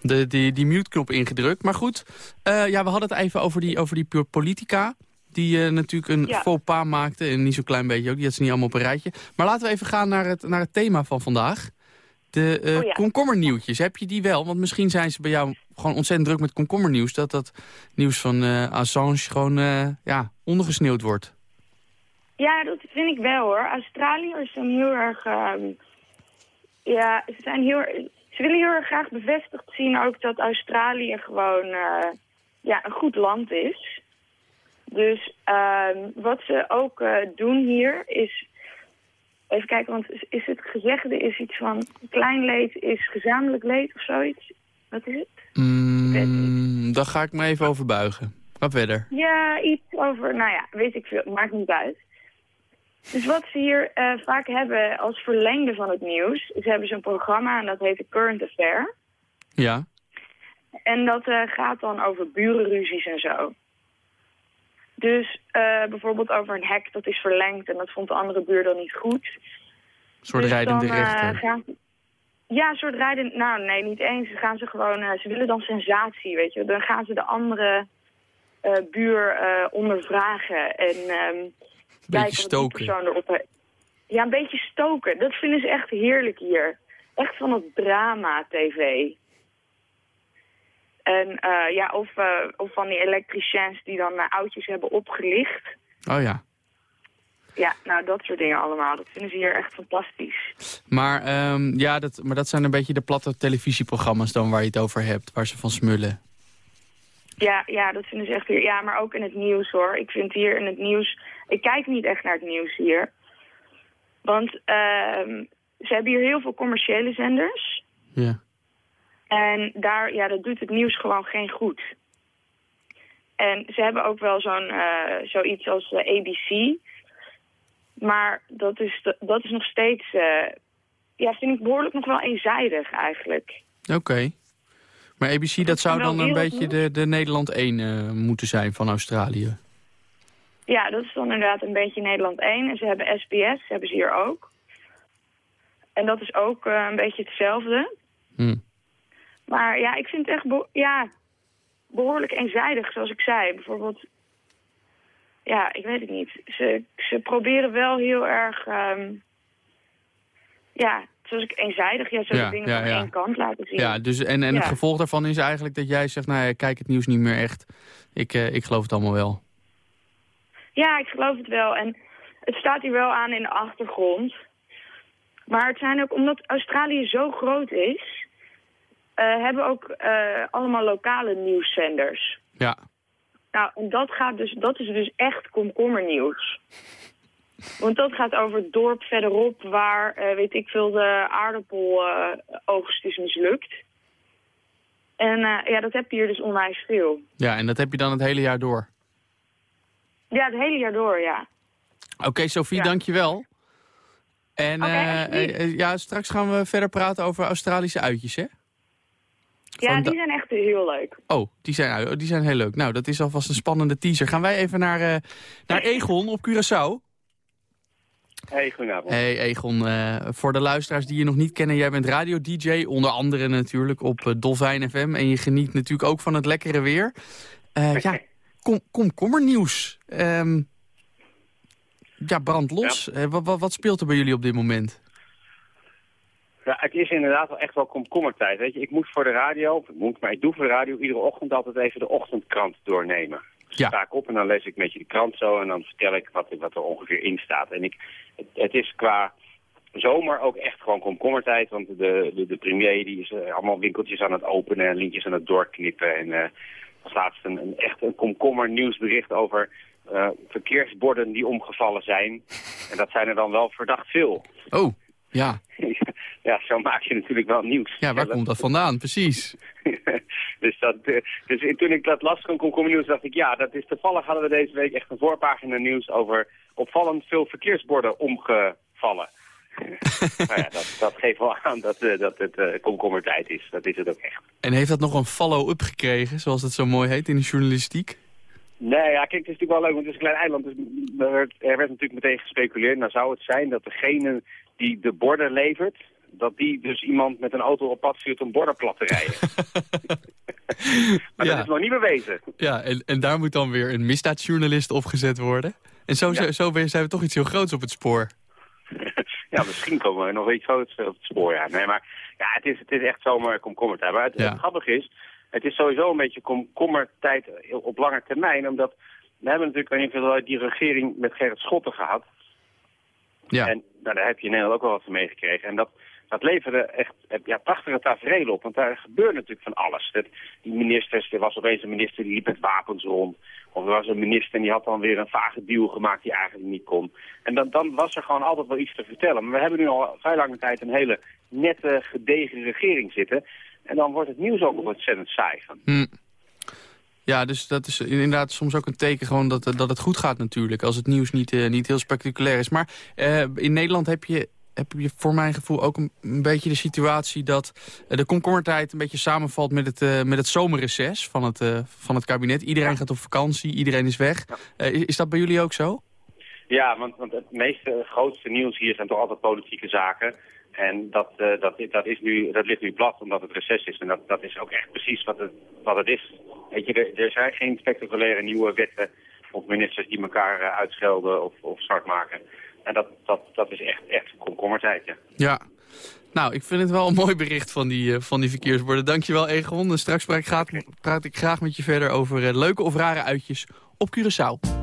de, die, die mute-knop ingedrukt. Maar goed, eh, ja, we hadden het even over die, over die pure politica... die eh, natuurlijk een Ja. faux pas maakte. En niet zo'n klein beetje ook. Die had ze niet allemaal op een rijtje. Maar laten we even gaan naar het, naar het thema van vandaag. De Oh ja. komkommernieuwtjes. Heb je die wel? Want misschien zijn ze bij jou gewoon ontzettend druk met komkommernieuws. Dat dat nieuws van Assange gewoon ja, ondergesneeuwd wordt. Ja, dat vind ik wel hoor. Australiërs zijn heel erg... ehm, ja, ze zijn heel... Ze willen heel erg graag bevestigd zien ook dat Australië gewoon eh, ja, een goed land is. Dus ehm, wat ze ook eh, doen hier is... Even kijken, want is, is het gezegde is iets van... Klein leed is gezamenlijk leed of zoiets? Wat is het? Mm, daar ga ik me even over buigen. Ga verder. Ja, iets over, nou ja, weet ik veel, maakt niet uit. Dus wat ze hier eh, vaak hebben als verlengde van het nieuws... ze hebben zo'n programma en dat heet de Current Affair. Ja. En dat eh, gaat dan over burenruzies en zo. Dus eh, bijvoorbeeld over een hek dat is verlengd... en dat vond de andere buur dan niet goed. Een soort Dus rijdende dan, rechter. gaan- ja, een soort rijden. Nou, nee, niet eens. Ze gaan ze gewoon. ze willen dan sensatie, weet je. Dan gaan ze de andere buur ondervragen en ehm wat stoken. erop. Ja, een beetje stoken. Dat vinden ze echt heerlijk hier. Echt van het drama-tv. En eh, ja, of, eh, of van die elektriciens die dan eh, oudjes hebben opgelicht. Oh ja. Ja, nou, dat soort dingen allemaal. Dat vinden ze hier echt fantastisch. Maar, ehm, ja, dat, maar dat zijn een beetje de platte televisieprogramma's dan waar je het over hebt. Waar ze van smullen. Ja, ja, dat vinden ze echt weer. Ja, maar ook in het nieuws hoor. Ik vind hier in het nieuws. Ik kijk niet echt naar het nieuws hier. Want ehm, ze hebben hier heel veel commerciële zenders. Ja. En daar, ja, dat doet het nieuws gewoon geen goed. En ze hebben ook wel zo'n eh, zoiets als eh, ABC. Maar dat is, dat is nog steeds, eh, ja, vind ik behoorlijk nog wel eenzijdig eigenlijk. Oké. Maar ABC, dat zou dan een beetje de, de Nederland 1 eh, moeten zijn van Australië. Ja, dat is dan inderdaad een beetje Nederland 1. En ze hebben SBS, hebben ze hier ook. En dat is ook eh, een beetje hetzelfde. Hm. Maar ja, ik vind het echt ja, behoorlijk eenzijdig, zoals ik zei. Bijvoorbeeld, ja, ik weet het niet. Ze, ze proberen wel heel erg, ehm, ja, zoals ik eenzijdig, ja, zo Ja, dingen ja, van ja. één kant laten zien. Ja, dus, en, en het gevolg daarvan is eigenlijk dat jij zegt... nou ja, kijk het nieuws niet meer echt. Ik, eh, ik geloof het allemaal wel. Ja, ik geloof het wel. En het staat hier wel aan in de achtergrond. Maar het zijn ook, omdat Australië zo groot is... eh, hebben ook eh, allemaal lokale nieuwszenders. Ja. Nou, en dat, gaat dus, dat is dus echt komkommernieuws. Want dat gaat over het dorp verderop waar, eh, weet ik veel, de aardappeloogst is mislukt. En ja, dat heb je hier dus onwijs veel. Ja, en dat heb je dan het hele jaar door. Ja, het hele jaar door, ja. Oké, Sophie, Ja. dankjewel. En eh, alsjeblieft. eh, ja, straks gaan we verder praten over Australische uitjes, hè? Ja, die zijn echt heel leuk. Oh, die zijn, die zijn heel leuk. Nou, dat is alvast een spannende teaser. Gaan wij even naar, eh, naar Egon op Curaçao. Hey, goedenavond. Hey Egon, eh, voor de luisteraars die je nog niet kennen, jij bent radio-dj, onder andere natuurlijk op eh, Dolfijn FM. En je geniet natuurlijk ook van het lekkere weer. Eh, ja, kom, komkommernieuws. Ehm ja, brand los. Eh, wat, wat, wat speelt er bij jullie op dit moment? Ja, het is inderdaad wel echt wel komkommertijd. Weet je, ik moet voor de radio, moet, maar ik doe voor de radio iedere ochtend altijd even de ochtendkrant doornemen. Dus Ja. sta ik op en dan lees ik met je de krant zo en dan vertel ik wat, wat er ongeveer in staat. En ik, het, het is qua zomer ook echt gewoon komkommertijd, want de, de, de premier die is eh, allemaal winkeltjes aan het openen en lintjes aan het doorknippen. En eh als laatst een, een echt een komkommer nieuwsbericht over eh, verkeersborden die omgevallen zijn. En dat zijn er dan wel verdacht veel. Oh, ja. ja, zo maak je natuurlijk wel nieuws. Ja, waar komt dat vandaan? Precies. dus, dat, eh, dus toen ik dat las van Komkommer Nieuws dacht ik, ja, dat is toevallig hadden we deze week echt een voorpagina nieuws over opvallend veel verkeersborden omgevallen. nou ja, dat, dat geeft wel aan dat, eh, dat het eh komkommertijd is. Dat is het ook echt. En heeft dat nog een follow-up gekregen, zoals het zo mooi heet in de journalistiek? Nee, ja, kijk, het is natuurlijk wel leuk, want het is een klein eiland. Dus er werd, er werd natuurlijk meteen gespeculeerd. Nou zou het zijn dat degene die de borden levert, dat die dus iemand met een auto op pad stuurt om borden plat te rijden. maar Ja. dat is nog niet bewezen. Ja, en, en daar moet dan weer een misdaadjournalist opgezet worden. En zo, zo, zo zijn we toch iets heel groots op het spoor. Ja, misschien komen we nog iets groots op het spoor, ja. Nee, maar ja, het is, het is echt zomaar komkommertijd. Maar het, Ja. het grappige is, het is sowieso een beetje komkommertijd op lange termijn. Omdat we hebben natuurlijk in ieder geval die regering met Gerrit Schotten gehad. Ja. En nou, daar heb je in Nederland ook wel wat van meegekregen. En dat, dat leverde echt ja, prachtige tafereelen op. Want daar gebeurde natuurlijk van alles. Dat, die ministers, er was opeens een minister die liep met wapens rond. Of er was een minister en die had dan weer een vage deal gemaakt die eigenlijk niet kon. En dan, dan was er gewoon altijd wel iets te vertellen. Maar we hebben nu al vrij lange tijd een hele nette, gedegen regering zitten. En dan wordt het nieuws ook ontzettend saai van. Hm. Ja, dus dat is inderdaad soms ook een teken gewoon dat, dat het goed gaat natuurlijk. Als het nieuws niet, eh, niet heel spectaculair is. Maar eh, in Nederland heb je, heb je voor mijn gevoel ook een, een beetje de situatie... dat eh, de komkommertijd een beetje samenvalt met het, eh, met het zomerreces van het, eh, van het kabinet. Iedereen gaat op vakantie, iedereen is weg. Is, is dat bij jullie ook zo? Ja, want, want het meeste, het grootste nieuws hier zijn toch altijd politieke zaken. En dat, dat, dat, is nu, dat ligt nu plat omdat het reces is. En dat, dat is ook echt precies wat het, wat het is. Weet je, er, er zijn geen spectaculaire nieuwe wetten of ministers die elkaar uitschelden of, of zwart maken. En dat, dat, dat is echt, echt komkommertijd, ja. Ja. Nou, ik vind het wel een mooi bericht van die, eh, van die verkeersborden. Dankjewel, Egon. En straks praat ik, graag, praat ik graag met je verder over eh, leuke of rare uitjes op Curaçao.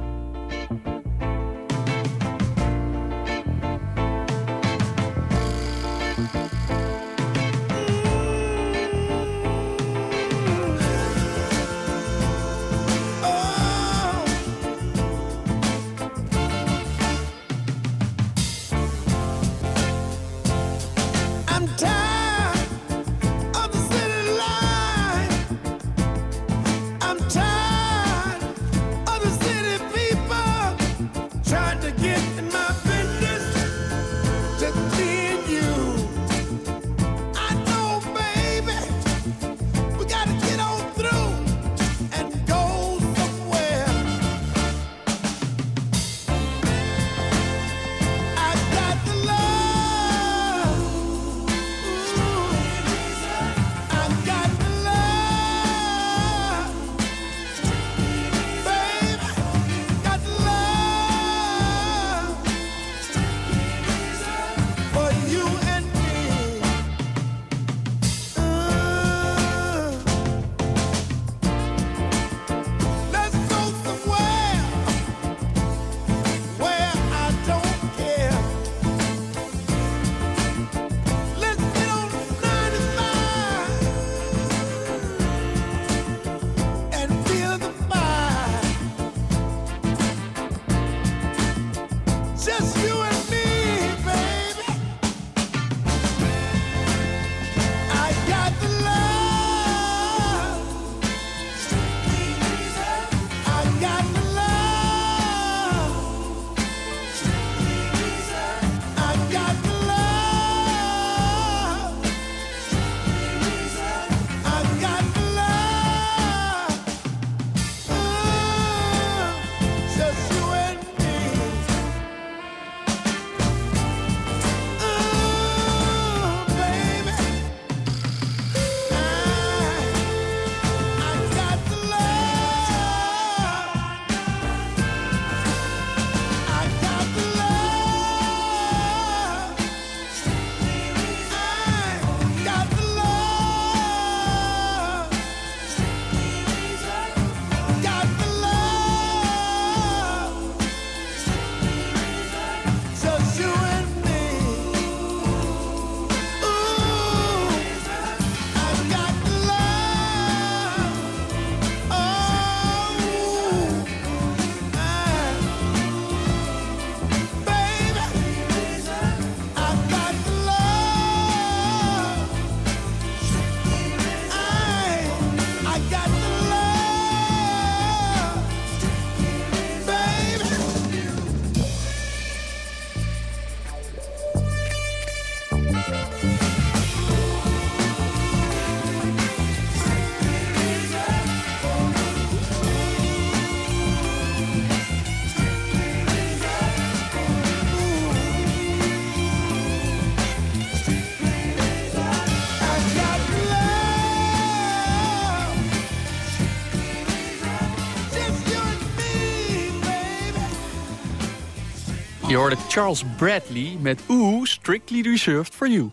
Hoorde Charles Bradley met Ooh, Strictly Reserved for You.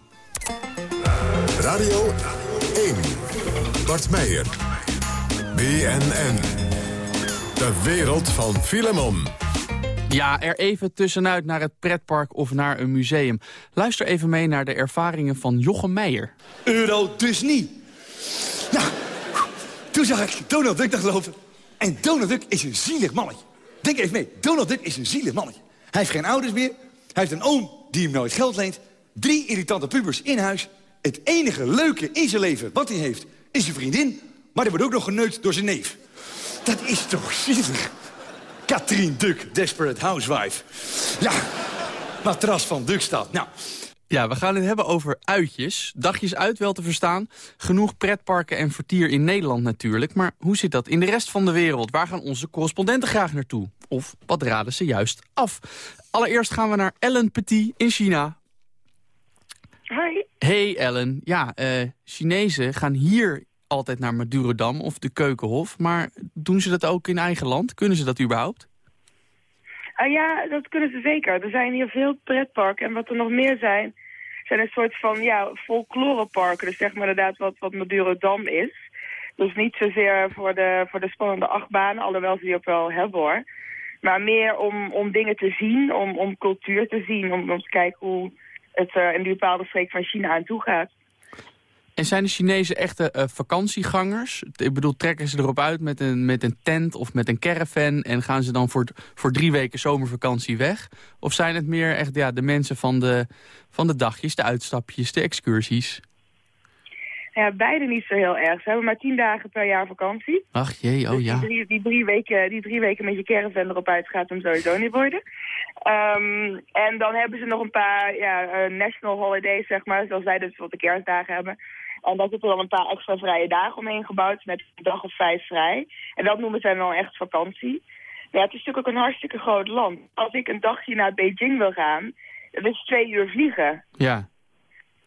Radio 1. Bart Meijer. BNN. De wereld van Filemon. Ja, er even tussenuit naar het pretpark of naar een museum. Luister even mee naar de ervaringen van Jochem Meijer. Euro dus niet. Nou, toen zag ik Donald Duck nog lopen. En Donald Duck is een zielig mannetje. Denk even mee, Donald Duck is een zielig mannetje. Hij heeft geen ouders meer. Hij heeft een oom die hem nooit geld leent. Drie irritante pubers in huis. Het enige leuke in zijn leven wat hij heeft is zijn vriendin. Maar die wordt ook nog geneukt door zijn neef. Dat is toch zielig? Katrien Duk, Desperate Housewife. Ja, matras van Dukstad. Nou, Ja, we gaan het hebben over uitjes. Dagjes uit wel te verstaan. Genoeg pretparken en vertier in Nederland natuurlijk. Maar hoe zit dat in de rest van de wereld? Waar gaan onze correspondenten graag naartoe? Of wat raden ze juist af? Allereerst gaan we naar Ellen Petit in China. Hi. Hey Ellen, ja, eh Chinezen gaan hier altijd naar Madurodam of de Keukenhof. Maar doen ze dat ook in eigen land? Kunnen ze dat überhaupt? Ah ja, dat kunnen ze zeker. Er zijn hier veel pretparken. En wat er nog meer zijn, zijn een soort van ja, folkloreparken. Dus zeg maar inderdaad wat, wat Madurodam is. Dus niet zozeer voor de, voor de spannende achtbanen, alhoewel ze die ook wel hebben hoor. Maar meer om, om dingen te zien, om, om cultuur te zien, om, om te kijken hoe het eh, in die bepaalde streek van China aan toe gaat. En zijn de Chinezen echte eh, vakantiegangers? Ik bedoel, trekken ze erop uit met een, met een tent of met een caravan... en gaan ze dan voor, voor drie weken zomervakantie weg? Of zijn het meer echt ja, de mensen van de, van de dagjes, de uitstapjes, de excursies? Ja, beide niet zo heel erg. Ze hebben maar tien dagen per jaar vakantie. Ach jee, oh ja. Die drie, die, drie weken, die drie weken met je caravan erop uit gaat hem sowieso niet worden. Ehm, en dan hebben ze nog een paar ja, eh, national holidays, zeg maar, zoals wij dus wat de kerstdagen hebben. En daar zitten dan een paar extra vrije dagen omheen gebouwd, met een dag of vijf vrij. En dat noemen zij dan echt vakantie. Ja, het is natuurlijk ook een hartstikke groot land. Als ik een dagje naar Beijing wil gaan, dat is twee uur vliegen Ja.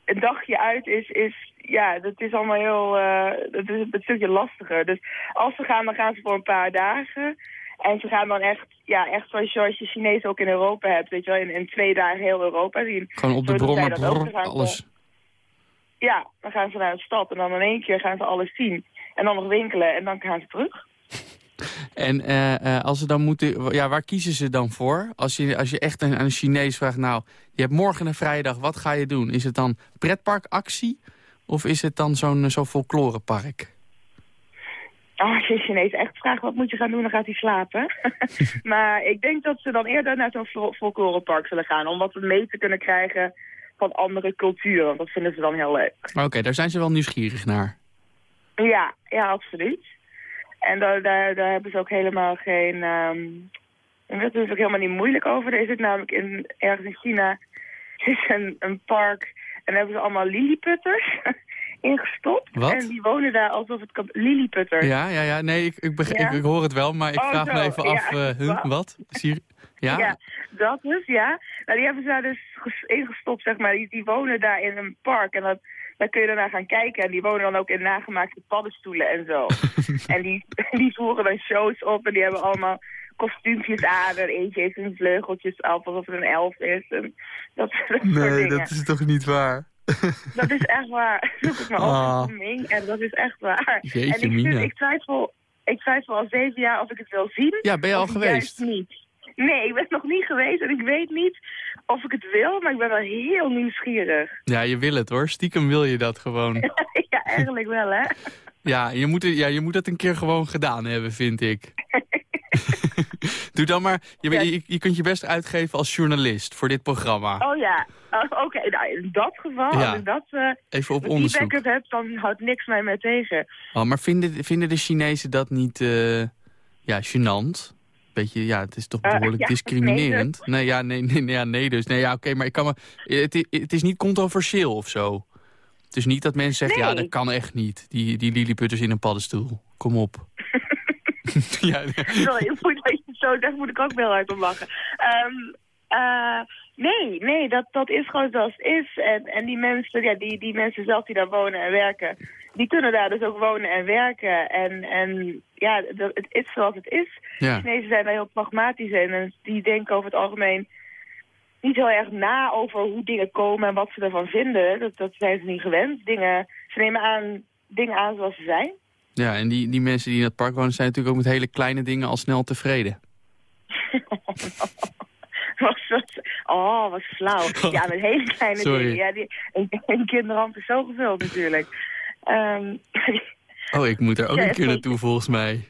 een dagje uit is, is ja, dat is allemaal heel, eh, dat is een stukje lastiger. Dus als ze gaan, dan gaan ze voor een paar dagen. En ze gaan dan echt, ja, echt zoals, je Chinezen ook in Europa hebt, weet je wel, in, in twee dagen heel Europa zien. Gewoon op de brommer, alles. Ja, dan gaan ze naar de stad en dan in één keer gaan ze alles zien. En dan nog winkelen en dan gaan ze terug. En eh, eh, als ze dan moeten, ja, waar kiezen ze dan voor? Als je, als je echt een, aan een Chinees vraagt, nou, je hebt morgen een vrijdag, wat ga je doen? Is het dan pretparkactie of is het dan zo'n zo'n folklorepark? Als je Chinees echt vraagt wat moet je gaan doen, dan gaat hij slapen. maar ik denk dat ze dan eerder naar zo'n fol- folklorepark zullen gaan. Om wat mee te kunnen krijgen van andere culturen. Want dat vinden ze dan heel leuk. Oké, daar zijn ze wel nieuwsgierig naar. Ja, ja, absoluut. En daar, daar, daar hebben ze ook helemaal geen... ehm en dat is ook helemaal niet moeilijk over. Er is het namelijk in, ergens in China is een, een park en daar hebben ze allemaal lilliputters ingestopt. Wat? En die wonen daar alsof het kan... Lilliputters. Ja, ja, ja, nee, ik, ik, Ja? ik, ik hoor het wel, maar ik Oh, vraag me even ja. af, eh, huh, Wat? wat? Zie ja? Ja, dat dus, ja. Nou, die hebben ze daar dus ges- ingestopt, zeg maar. Die, die wonen daar in een park en dat, daar kun je daarna gaan kijken. En die wonen dan ook in nagemaakte paddenstoelen en zo. en die, die voeren dan shows op en die hebben allemaal kostuumpjes aan. En eentje heeft een vleugeltjes af alsof het een elf is. En dat, dat Nee, dat is toch niet waar? Dat is echt waar. Het maar Ah. en dat is echt waar. Jeetje, en ik, vind, ik, twijfel, ik twijfel al zeven jaar of ik het wil zien. Ja, ben je al geweest? niet. Nee, ik ben nog niet geweest en ik weet niet of ik het wil, maar ik ben wel heel nieuwsgierig. Ja, je wil het hoor. Stiekem wil je dat gewoon. ja, eigenlijk wel, hè? Ja, je moet, ja, je moet dat een keer gewoon gedaan hebben, vind ik. Doe dan maar, je, je, je kunt je best uitgeven als journalist voor dit programma. Oh ja, Oh, oké. nou, in dat geval, Ja. als ik dat, eh Even op die onderzoek. backup heb, dan houdt niks mij meer tegen. Oh, maar vinden, vinden de Chinezen dat niet, eh ja, gênant? Beetje, ja, het is toch Eh, behoorlijk ja, discriminerend. Nee, ja, nee, nee, nee, ja, nee dus. Nee, ja, oké, maar ik kan me, het, is niet controversieel of zo. Het is niet dat mensen zeggen, ja, dat kan echt niet. Die, die lilliputters in een paddenstoel. Kom op. ja, Sorry, moet, zo zegt, moet ik ook wel hard om lachen. Ehm, eh, nee, nee, dat, dat is gewoon zoals het is. En, en die mensen, ja, die, die mensen zelf die daar wonen en werken, die kunnen daar dus ook wonen en werken. En, en ja, het is zoals het is. Ja. De Chinezen zijn daar heel pragmatisch in. En die denken over het algemeen niet heel erg na over hoe dingen komen en wat ze ervan vinden. Dat, dat zijn ze niet gewend. Dingen, ze nemen aan, dingen aan zoals ze zijn. Ja, en die, die mensen die in het park wonen zijn natuurlijk ook met hele kleine dingen al snel tevreden. Was oh, wat flauw. Ja, met hele kleine Sorry. dingen. Ja, die, een, een kinderhand is zo gevuld natuurlijk. Ehm, Oh, ik moet er ook Ja, een keer naartoe volgens mij.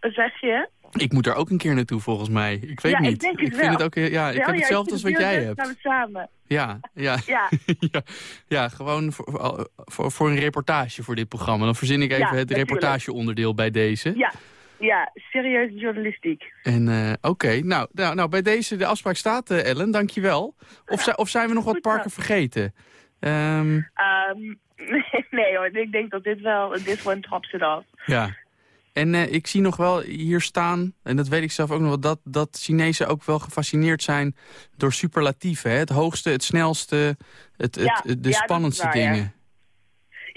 wat zeg je? Ik moet er ook een keer naartoe volgens mij. Ik weet ja, niet. ik denk het vind wel. het ook, heel- ja, ik Wel, heb ja, hetzelfde als wat het jij leuk, hebt. samen. Ja, ja. Ja. ja, ja, gewoon voor, voor, voor, een reportage voor dit programma. Dan verzin ik even Ja, het reportageonderdeel bij deze. Ja, Ja, serieuze journalistiek. En eh, oké, nou, nou, nou, bij deze de afspraak staat, eh, Ellen, dankjewel. Of, zi- of zijn we nog wat parken vergeten? Ehm, Ehm, nee hoor, ik denk dat dit wel, dit one tops it off. ja. En eh, ik zie nog wel hier staan, en dat weet ik zelf ook nog wel... dat, dat Chinezen ook wel gefascineerd zijn door superlatieven. Hè? Het hoogste, het snelste, het, de ja, spannendste waar, dingen.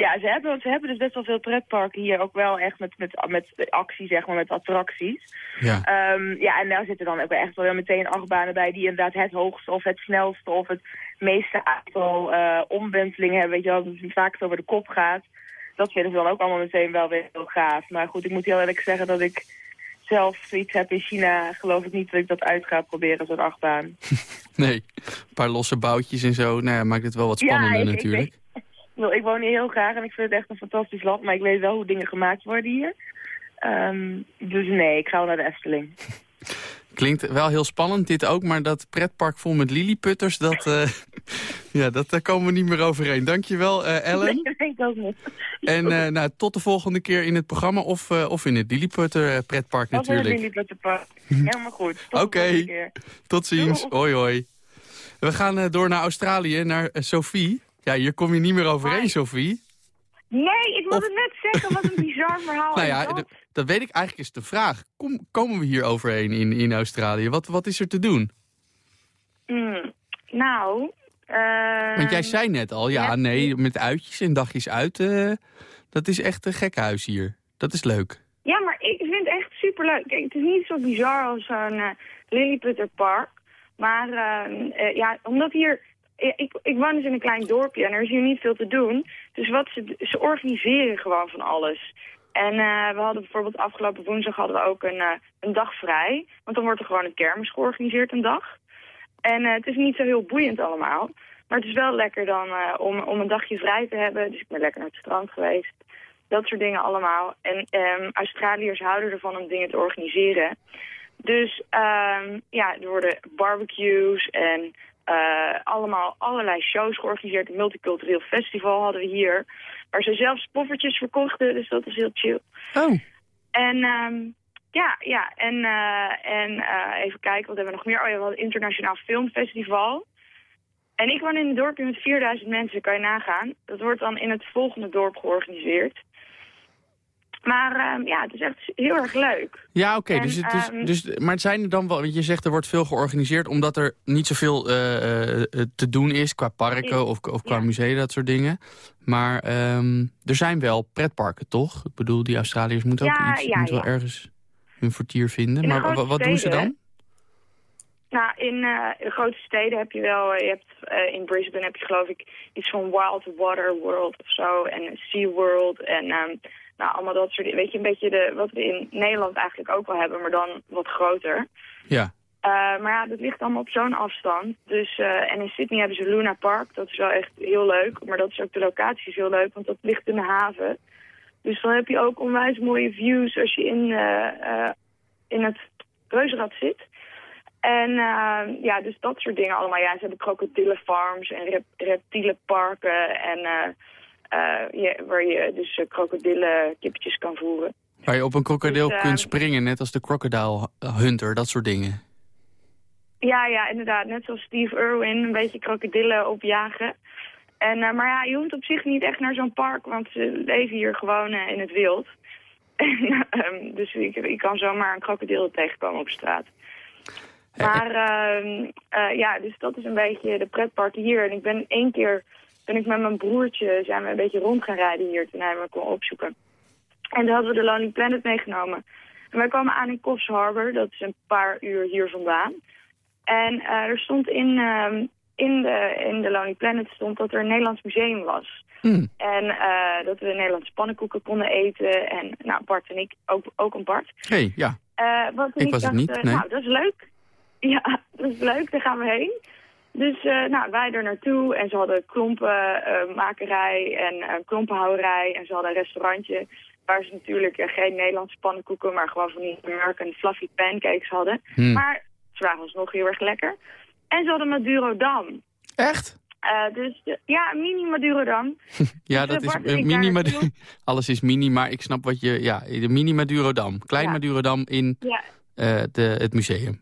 Ja, ze hebben, ze hebben dus best wel veel pretparken hier ook wel echt met, met, met actie, zeg maar, met attracties. Ja. Ehm, ja, en daar zitten dan ook echt wel meteen achtbanen bij die inderdaad het hoogste of het snelste of het meeste aantal eh omwentelingen hebben. Weet je wel, dat het vaak over de kop gaat. Dat vinden ze dan ook allemaal meteen wel weer heel gaaf. Maar goed, ik moet heel eerlijk zeggen dat ik zelf zoiets heb in China. Geloof ik niet dat ik dat uit ga proberen, zo'n achtbaan. Nee, een paar losse boutjes en zo. Nou ja, maakt het wel wat spannender ik natuurlijk. Ik, ik woon hier heel graag en ik vind het echt een fantastisch land. Maar ik weet wel hoe dingen gemaakt worden hier. Ehm, dus nee, ik ga wel naar de Efteling. Klinkt wel heel spannend, dit ook. Maar dat pretpark vol met lilliputters, dat, eh, ja, dat, daar komen we niet meer overheen. Dankjewel, eh Ellen. Nee, ik ook niet. En eh, nou, tot de volgende keer in het programma of, of in het Lilliputter pretpark Dat natuurlijk. jullie met de park. Helemaal goed. Oké, tot ziens. Hoi hoi. We gaan door naar Australië, naar Sophie. Ja, hier kom je niet meer overheen, Sophie. Nee, ik wilde net zeggen, wat een bizar verhaal. Nou ja, dat. weet ik eigenlijk is de vraag. Kom, komen we hier overheen in, in Australië? Wat, wat is er te doen? Hmm, nou... eh, Want jij zei net al, ja, ja. nee, met uitjes en dagjes uit, eh, dat is echt een gekhuis hier. Dat is leuk. Ja, maar ik vind het echt superleuk. Kijk, het is niet zo bizar als zo'n eh Lilliputter Park. Maar eh, eh, ja, omdat hier... Ik, ik woon dus in een klein dorpje en er is hier niet veel te doen. Dus wat ze, ze organiseren gewoon van alles. En eh, we hadden bijvoorbeeld afgelopen woensdag hadden we ook een, eh, een dag vrij. Want dan wordt er gewoon een kermis georganiseerd een dag. En eh, het is niet zo heel boeiend allemaal. Maar het is wel lekker dan om, om een dagje vrij te hebben. Dus ik ben lekker naar het strand geweest. Dat soort dingen allemaal. En ehm, Australiërs houden ervan om dingen te organiseren. Dus ehm, ja, er worden barbecues en eh, allemaal allerlei shows georganiseerd. Een multicultureel festival hadden we hier. Waar ze zelfs poffertjes verkochten, dus dat is heel chill. Oh. En ehm, ja, ja, en, eh, en eh, even kijken, wat hebben we nog meer? Oh ja, we hadden een internationaal filmfestival. En ik woon in een dorpje met 4000 mensen, kan je nagaan. Dat wordt dan in het volgende dorp georganiseerd. Maar ehm, ja, het is echt heel erg leuk. Ja, oké. Dus, het is, ehm, dus, maar het zijn er dan wel, want je zegt er wordt veel georganiseerd omdat er niet zoveel eh, te doen is qua parken of, of qua musea, dat soort dingen. Maar ehm, er zijn wel pretparken, toch? Ik bedoel, die Australiërs moeten ook Ja, iets, ja, moeten wel ergens hun vertier vinden. In de maar wat doen ze dan? Nou, in eh, de grote steden heb je wel, je hebt, in Brisbane heb je geloof ik iets van Wild Water World of zo en Sea World en nou, allemaal dat soort dingen. Weet je, een beetje de, wat we in Nederland eigenlijk ook wel hebben, maar dan wat groter. Ja. Eh, maar ja, dat ligt allemaal op zo'n afstand. Dus, eh, en in Sydney hebben ze Luna Park, dat is wel echt heel leuk. Maar dat is ook de locatie is heel leuk, want dat ligt in de haven. Dus dan heb je ook onwijs mooie views als je in, eh, in het reuzenrad zit. En ja, dus dat soort dingen allemaal. Ja, ze hebben krokodillenfarms en rep reptielenparken. En eh, eh, waar je dus uh, krokodillenkippetjes kan voeren. Waar je op een krokodil Dus, eh, kunt springen, net als de Crocodile Hunter, dat soort dingen. Ja, ja, inderdaad. Net zoals Steve Irwin, een beetje krokodillen opjagen. En, eh, maar ja, je hoeft op zich niet echt naar zo'n park, want ze leven hier gewoon eh, in het wild. En, ehm, dus ik, ik kan zomaar een krokodil tegenkomen op straat. Maar ehm, eh, ja, dus dat is een beetje de pretparken hier. En ik ben één keer, ben ik met mijn broertje, zijn we een beetje rond gaan rijden hier toen hij me kon opzoeken. En toen hadden we de Lonely Planet meegenomen. En wij kwamen aan in Coffs Harbor, dat is een paar uur hier vandaan. En eh, er stond in, ehm, in, de, in de Lonely Planet stond dat er een Nederlands museum was. En eh, dat we Nederlandse pannenkoeken konden eten. En nou, Bart en ik, ook, ook een Bart. hey, ja. Eh, wat Ik was het dacht, niet, nee. Nou, dat is leuk. Ja, dat is leuk, daar gaan we heen. Dus eh, nou, wij er naartoe en ze hadden klompenmakerij en eh, klompenhouderij. En ze hadden een restaurantje waar ze natuurlijk eh, geen Nederlandse pannenkoeken, maar gewoon van die American fluffy pancakes hadden. Hmm. Maar ze waren alsnog heel erg lekker. En ze hadden Madurodam. Echt? Eh, dus de- ja, mini Madurodam. Ja, Dus, dat is ik mini daar Madu- Alles is mini, maar ik snap wat je... Ja, de mini Madurodam. Klein Ja. Madurodam in Ja, eh, de, het museum.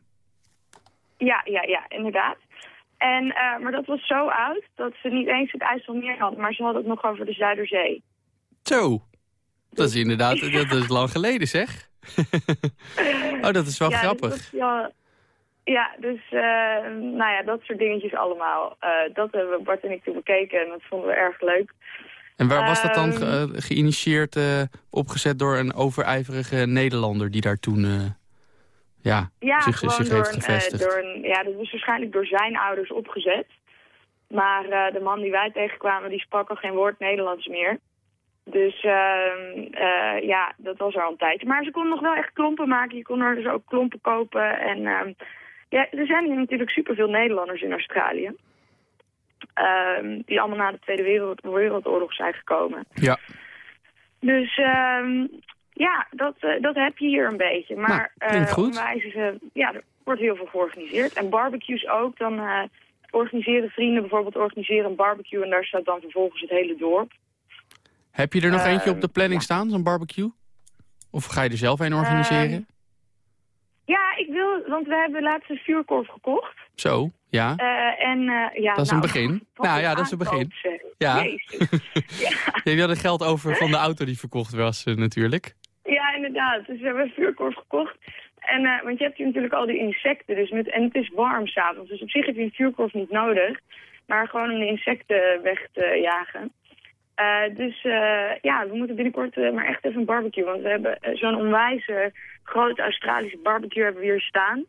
ja, ja, ja, inderdaad. En, eh, maar dat was zo oud dat ze niet eens het IJsselmeer hadden, maar ze hadden het nog over de Zuiderzee. Zo. Dat is inderdaad... Dat is lang geleden, zeg. oh, dat is wel ja, dus grappig. dat- ja, ja, dus eh, nou ja, dat soort dingetjes allemaal. Eh, dat hebben Bart en ik toen bekeken en dat vonden we erg leuk. En waar was dat dan Ehm, ge- eh, geïnitieerd, opgezet door een overijverige Nederlander die daar toen ja, Ja, zich, gewoon zich door heeft een, eh, door een... Ja, dat was waarschijnlijk door zijn ouders opgezet. Maar eh, de man die wij tegenkwamen, die sprak al geen woord Nederlands meer. Dus ehm, eh, ja, dat was er al een tijdje. Maar ze konden nog wel echt klompen maken. Je kon er dus ook klompen kopen. En ehm, ja, er zijn hier natuurlijk superveel Nederlanders in Australië. Ehm, die allemaal na de Tweede Wereld, Wereldoorlog zijn gekomen. Ja. Dus ja, dat, eh, dat heb je hier een beetje. Maar Nou, klinkt eh, goed. onwijs is, eh, ja, er wordt heel veel georganiseerd. En barbecues ook. Dan organiseren vrienden bijvoorbeeld organiseren een barbecue... en daar staat dan vervolgens het hele dorp. Heb je er nog eentje op de planning staan, zo'n barbecue? Of ga je er zelf een organiseren? Ehm, Ja, ik wil, want we hebben laatst een vuurkorf gekocht. Zo, ja. En, ja, dat is een nou, begin. Nou ja, dat is een begin. zeg. Ja. Jezus. Je had er geld over van de auto die verkocht was natuurlijk. Inderdaad. Dus we hebben een vuurkorf gekocht. En, eh, want je hebt hier natuurlijk al die insecten. Dus met, en het is warm s'avonds. Dus op zich heb je een vuurkorf niet nodig. Maar gewoon om de insecten weg te jagen. Eh, dus eh, ja, we moeten binnenkort eh, maar echt even een barbecue. Want we hebben eh, zo'n onwijze grote Australische barbecue hebben we hier staan.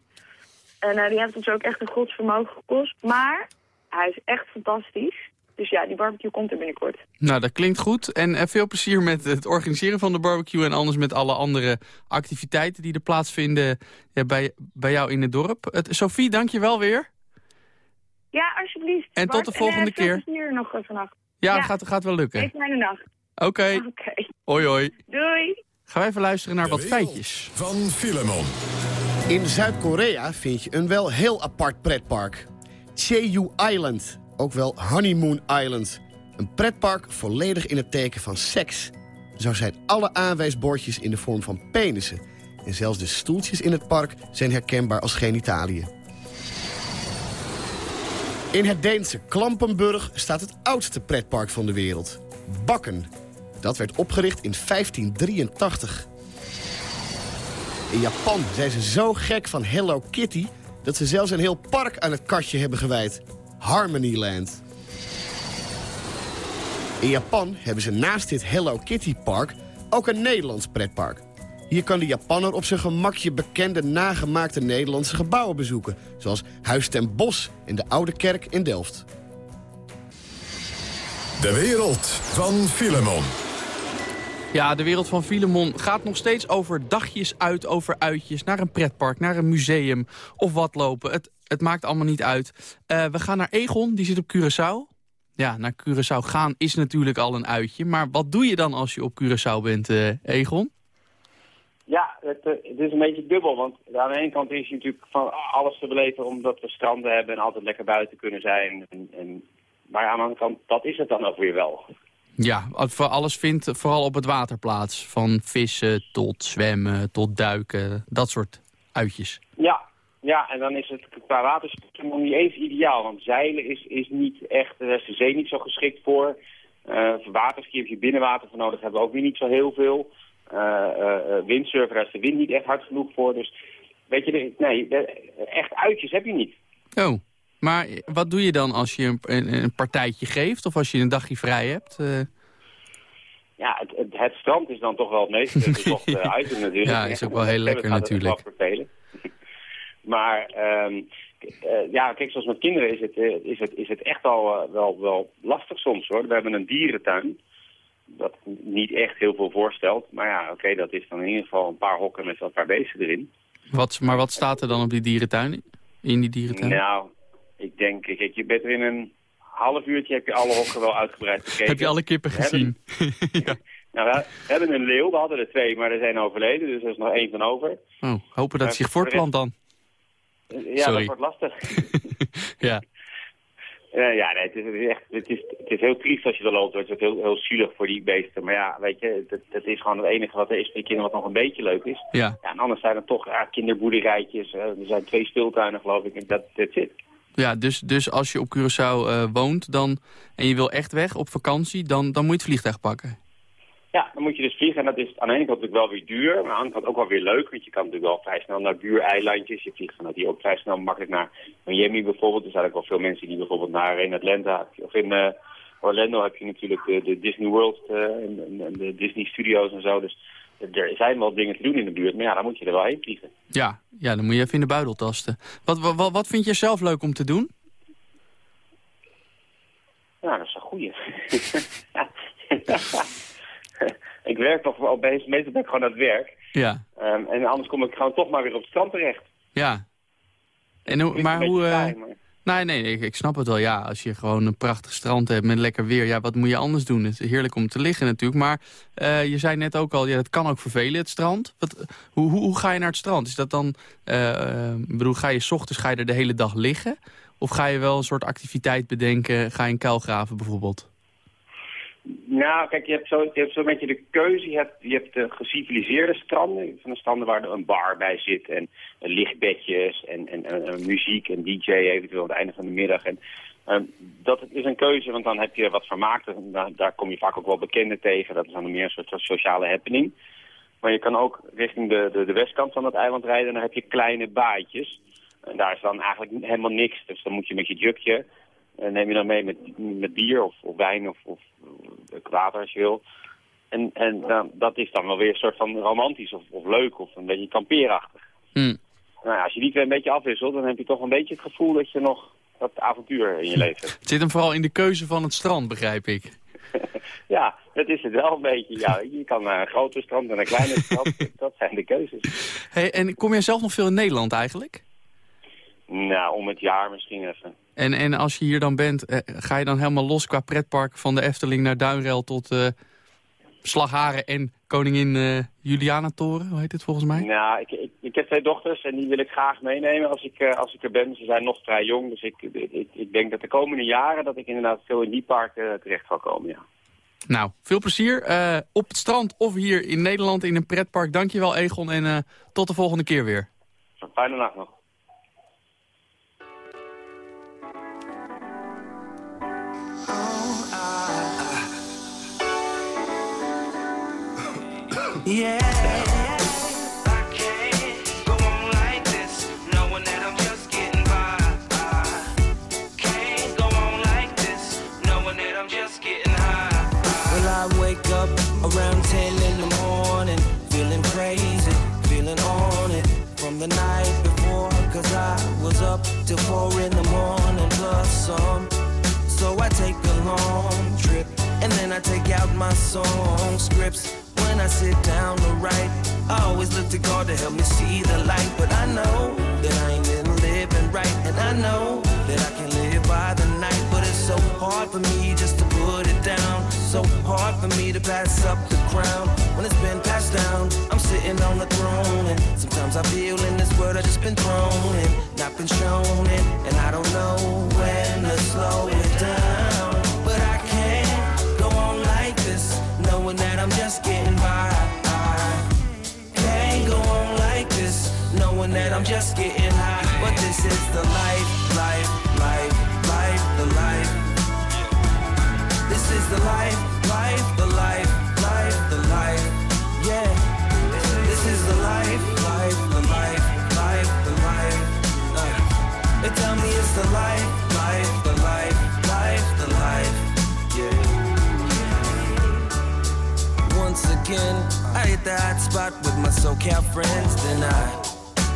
En eh, die heeft ons ook echt een godsvermogen gekost. Maar hij is echt fantastisch. Dus ja, die barbecue komt er binnenkort. Nou, dat klinkt goed. En eh, veel plezier met het organiseren van de barbecue... en anders met alle andere activiteiten die er plaatsvinden ja, bij, bij jou in het dorp. Het, Sophie, dank je wel weer. Ja, alsjeblieft. En tot de volgende en, eh, veel keer. plezier nog eh, vannacht. Ja, het gaat, gaat wel lukken. Eet fijne nacht. Oké. Oké. Hoi, hoi. Doei. Gaan wij even luisteren naar wat feitjes. Van Filemon. In Zuid-Korea vind je een wel heel apart pretpark. Jeju Island, ook wel Honeymoon Island. Een pretpark volledig in het teken van seks. Zo zijn alle aanwijsbordjes in de vorm van penissen. En zelfs de stoeltjes in het park zijn herkenbaar als genitaliën. In het Deense Klampenburg staat het oudste pretpark van de wereld. Bakken. Dat werd opgericht in 1583. In Japan zijn ze zo gek van Hello Kitty... dat ze zelfs een heel park aan het katje hebben gewijd. Harmonyland. In Japan hebben ze naast dit Hello Kitty Park ook een Nederlands pretpark. Hier kan de Japanner op zijn gemakje bekende nagemaakte Nederlandse gebouwen bezoeken. Zoals Huis ten Bos en de Oude Kerk in Delft. De wereld van Filemon. Ja, de wereld van Filemon gaat nog steeds over dagjes uit, over uitjes... naar een pretpark, naar een museum of wat lopen. Het, het maakt allemaal niet uit. Eh, we gaan naar Egon, die zit op Curaçao. Ja, naar Curaçao gaan is natuurlijk al een uitje. Maar wat doe je dan als je op Curaçao bent, eh, Egon? Ja, het, eh, het is een beetje dubbel. Want aan de ene kant is je natuurlijk van alles te beleven omdat we stranden hebben en altijd lekker buiten kunnen zijn. En, en, maar aan de andere kant, dat is het dan ook weer wel. Ja, voor alles vindt vooral op het water plaats. Van vissen tot zwemmen tot duiken, dat soort uitjes. Ja, ja, en dan is het qua watersporten nog niet eens ideaal. Want zeilen is, is niet echt, daar is de zee niet zo geschikt voor. Eh voor waterski heb je binnenwater voor nodig, hebben we ook weer niet zo heel veel. Eh, windsurfen, daar is de wind niet echt hard genoeg voor. Dus weet je, nee, echt uitjes heb je niet. Oh, maar wat doe je dan als je een, een, een partijtje geeft? Of als je een dagje vrij hebt? Ja, het, het, het strand is dan toch wel het meest bezochte item natuurlijk. Ja, is ook wel heel lekker natuurlijk. Maar ehm, eh, ja, kijk, zoals met kinderen is het, eh, is het, is het echt al eh, wel, wel lastig soms hoor. We hebben een dierentuin. Dat niet echt heel veel voorstelt. Maar ja, oké, dat is dan in ieder geval een paar hokken met een paar beesten erin. wat, maar wat staat er dan op die dierentuin? In die dierentuin? Nou, ik denk, kijk, je bent er in een half uurtje heb je alle hokken wel uitgebreid gekeken. Heb je alle kippen hebben- gezien? Nou, we hebben een leeuw, we hadden er twee, maar er zijn overleden, dus er is nog één van over. Oh, hopen dat het zich voortplant dan. Ja, Sorry. dat wordt lastig. Ja. Eh, ja, nee, het is, echt, het, is, het is heel triest als je er loopt. Het ook heel, heel zielig voor die beesten. Maar ja, weet je, het is gewoon het enige wat er is voor die kinderen wat nog een beetje leuk is. Ja. Ja, en anders zijn er toch ja, kinderboerderijtjes. er zijn twee speeltuinen, geloof ik. en Dat that's it. Ja, dus, dus als je op Curaçao eh, woont dan, en je wil echt weg op vakantie, dan, dan moet je het vliegtuig pakken. Ja, dan moet je dus vliegen. En dat is aan de ene kant natuurlijk wel weer duur. Maar aan de andere kant ook wel weer leuk. Want je kan natuurlijk wel vrij snel naar buureilandjes. Je vliegt vanuit die ook vrij snel makkelijk naar Miami bijvoorbeeld. Er zijn ook wel veel mensen die bijvoorbeeld naar in Atlanta... of in eh, Orlando heb je natuurlijk de, de Disney World eh, en, en- de Disney Studios en zo. Dus er zijn wel dingen te doen in de buurt. Maar ja, dan moet je er wel heen vliegen. Ja, ja dan moet je even in de buidel tasten. Wat, wat, wat, vind je zelf leuk om te doen? Ja, dat is een goeie. ik werk toch wel bezig. Meestal ben ik gewoon aan het werk. Ja. Ehm, en anders kom ik gewoon toch maar weer op het strand terecht. Ja. En hoe, maar hoe... eh, saai, maar- Nee, nee, ik, ik snap het wel. Ja, als je gewoon een prachtig strand hebt met lekker weer... ja, wat moet je anders doen? Het is heerlijk om te liggen natuurlijk. Maar eh, je zei net ook al, ja, het kan ook vervelen, het strand. Wat, hoe, hoe, hoe ga je naar het strand? Is dat dan... ik bedoel, ga je 's ochtends ga je er de hele dag liggen? Of ga je wel een soort activiteit bedenken? Ga je een kuil graven bijvoorbeeld? Nou, kijk, je hebt zo, je hebt zo'n beetje de keuze. Je hebt, de geciviliseerde stranden. Van de stranden waar er een bar bij zit. En, lichtbedjes en, en, muziek en DJ eventueel aan het einde van de middag. En, ehm, dat is een keuze, want dan heb je wat vermaakt. Daar, daar kom je vaak ook wel bekenden tegen. Dat is dan meer een soort sociale happening. Maar je kan ook richting de, de, de westkant van het eiland rijden. En dan heb je kleine baaitjes. En daar is dan eigenlijk helemaal niks. Dus dan moet je met je jukje... En neem je dan mee met, met bier of, of wijn of, of eh, water als je wil. En, en nou, dat is dan wel weer een soort van romantisch of, of leuk of een beetje kampeerachtig. Hm. Nou ja, als je die twee een beetje afwisselt, dan heb je toch een beetje het gevoel dat je nog dat avontuur in je leven hebt. Het zit hem vooral in de keuze van het strand, begrijp ik. Ja, dat is het wel een beetje. Ja, je kan naar een grote strand en een kleine strand. dat zijn de keuzes. Hey, en kom jij zelf nog veel in Nederland eigenlijk? Nou, om het jaar misschien even. En, en als je hier dan bent, eh, ga je dan helemaal los qua pretpark... van de Efteling naar Duinrel tot eh Slagharen en Koningin eh Juliana-toren? Hoe heet het volgens mij? Nou, ik, ik, ik heb twee dochters en die wil ik graag meenemen als ik, als ik er ben. Ze zijn nog vrij jong, dus ik, ik, ik denk dat de komende jaren dat ik inderdaad veel in die parken terecht zal komen, ja. Nou, veel plezier op het strand of hier in Nederland in een pretpark. Dankjewel Egon en tot de volgende keer weer. Fijne nacht nog. The night before. Cause I was up till 4 in the morning plus some. So I take a long trip and then I take out my song scripts. When I sit down to write, I always look to God to help me see the light. But I know that I ain't been living right, and I know that I can live by the night. But it's so hard for me just to put it down. So hard for me to pass up the crown when it's been passed down. I'm sitting on the throne, and sometimes I feel in this world I just been thrown and not been shown and I don't know when to slow it But I can't go on like this, knowing that I'm just getting by. Can't go on like this, knowing that I'm just getting high. But this is the life, life, life, life, the life. This is the life, life, the life, life, the life. Yeah. This is the life, life, the life, life, the life. Uh, they tell me it's the life, life, I hit the hot spot with my SoCal friends. Then I,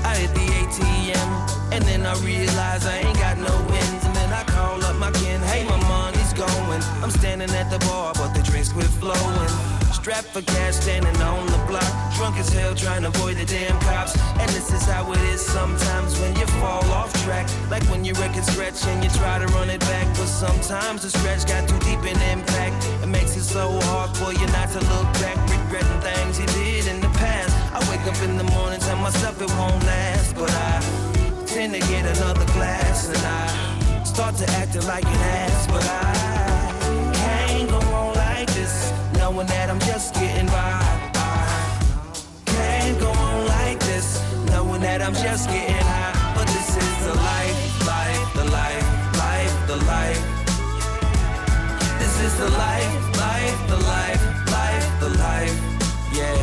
I hit the ATM, and then I realize I ain't got no wins. And then I call up my kin, hey, my money's going. I'm standing at the bar, but the drinks quit flowing. Strapped for cash, standing on the block. Drunk as hell, trying to avoid the damn cops. And this is how it is sometimes when you fall off track. Like when your record scratch and you try to run it back. But sometimes the stretch got too deep in impact. It makes it so hard for you not to look back, regretting things you did in the past. I wake up in the morning, tell myself it won't last. But I tend to get another glass and I start to acting like an ass, but I knowing that I'm just getting by. Can't go on like this, knowing that I'm just getting high. But this is the life, life, the life, life, the life. This is the life, life, the life, life, the life. Yeah.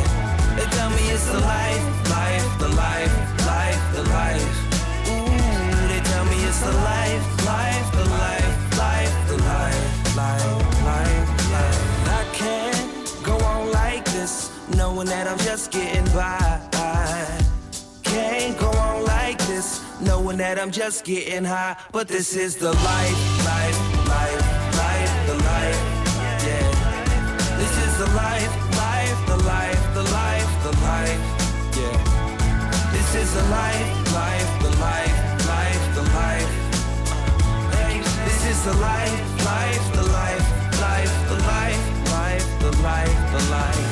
They tell me it's the life, life, the life, life, the life. Ooh, they tell me it's the life, life, the life, life, the life, life, this, knowing that I'm just getting by. Can't go on like this, knowing that I'm just getting high. But this is the life, life, life, life, the life. Yeah. This is the life, life, the life, the life, the life. Yeah. This is the life, life, the life, life, the life. This is the life, life, the life, life, the life, life, the life, the life.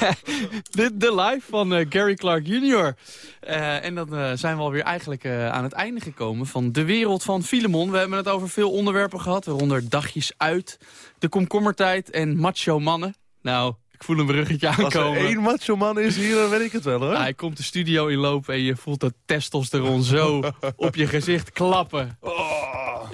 de, de live van eh, Gary Clark Jr. Eh, en dan eh, zijn we alweer eigenlijk aan het einde gekomen van de wereld van Filemon. We hebben het over veel onderwerpen gehad, waaronder dagjes uit, de komkommertijd en macho mannen. Nou, ik voel een bruggetje Als er aankomen. één macho man is hier, dan weet ik het wel hoor. Ja, hij komt de studio inlopen en je voelt dat testosteron zo op je gezicht klappen.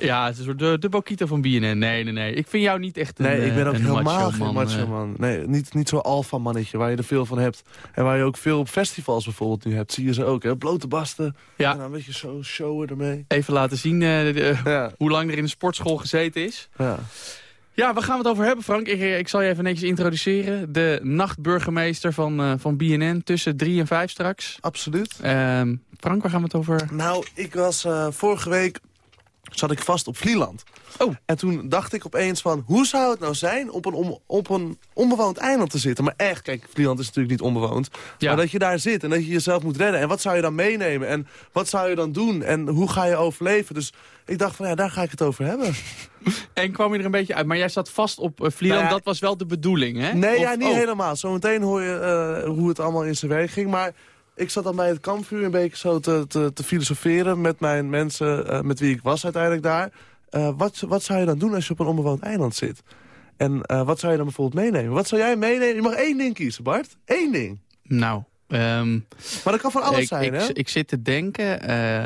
Ja, het is een soort de, de Bokito van BNN. Nee, nee, nee. Ik vind jou niet echt een Nee, ik ben eh, ook een helemaal geen macho eh. man. Nee, niet, niet zo'n alfa mannetje waar je er veel van hebt. En waar je ook veel op festivals bijvoorbeeld nu hebt. Zie je ze ook, hè? Blote basten. Ja. En dan een beetje zo showen ermee. Even laten zien eh, de- hoe lang er in de sportschool gezeten is. Ja. Ja, waar gaan we het over hebben, Frank? Ik, ik zal je even netjes introduceren. De nachtburgemeester van, eh, van BNN tussen drie en vijf straks. Absoluut. Ehm, Frank, waar gaan we het over? Nou, ik was eh, vorige week zat ik vast op Vlieland. Oh. En toen dacht ik opeens van, hoe zou het nou zijn op een, om, op een onbewoond eiland te zitten? Maar echt, kijk, Vlieland is natuurlijk niet onbewoond. Maar dat je daar zit en dat je jezelf moet redden. En wat zou je dan meenemen? En wat zou je dan doen? En hoe ga je overleven? Dus ik dacht van, ja, daar ga ik het over hebben. En kwam je er een beetje uit, maar jij zat vast op eh, Vlieland. Nou ja, dat was wel de bedoeling, hè? Nee, Of- ja, niet oh. helemaal. Zometeen hoor je eh, hoe het allemaal in zijn werk ging. Maar ik zat dan bij het kampvuur een beetje zo te, te, te filosoferen... met mijn mensen eh, met wie ik was uiteindelijk daar. Eh, wat, wat zou je dan doen als je op een onbewoond eiland zit? En eh, wat zou je dan bijvoorbeeld meenemen? Wat zou jij meenemen? Je mag één ding kiezen, Bart. Eén ding. Nou, ehm, Maar dat kan van alles ik, zijn, ik, hè? Ik zit te denken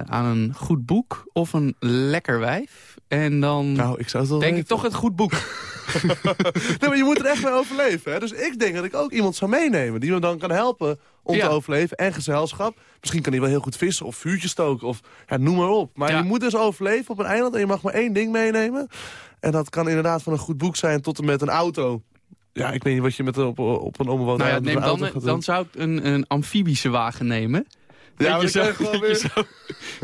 aan een goed boek of een lekker wijf. En dan Nou, ik zou denk ik toch het goed boek. nee, maar je moet er echt mee overleven. Hè? Dus ik denk dat ik ook iemand zou meenemen... die me dan kan helpen om Ja. te overleven. En gezelschap. Misschien kan hij wel heel goed vissen of vuurtjes stoken. Of ja, noem maar op. Maar Ja. je moet dus overleven op een eiland... en je mag maar één ding meenemen. En dat kan inderdaad van een goed boek zijn tot en met een auto. Ja, ik weet niet wat je met, op, op een onbewoond nou ja, eiland met neem een auto dan, gaat doen. dan zou ik een, een amfibische wagen nemen. Ja, dat, je dan zo, gewoon je zo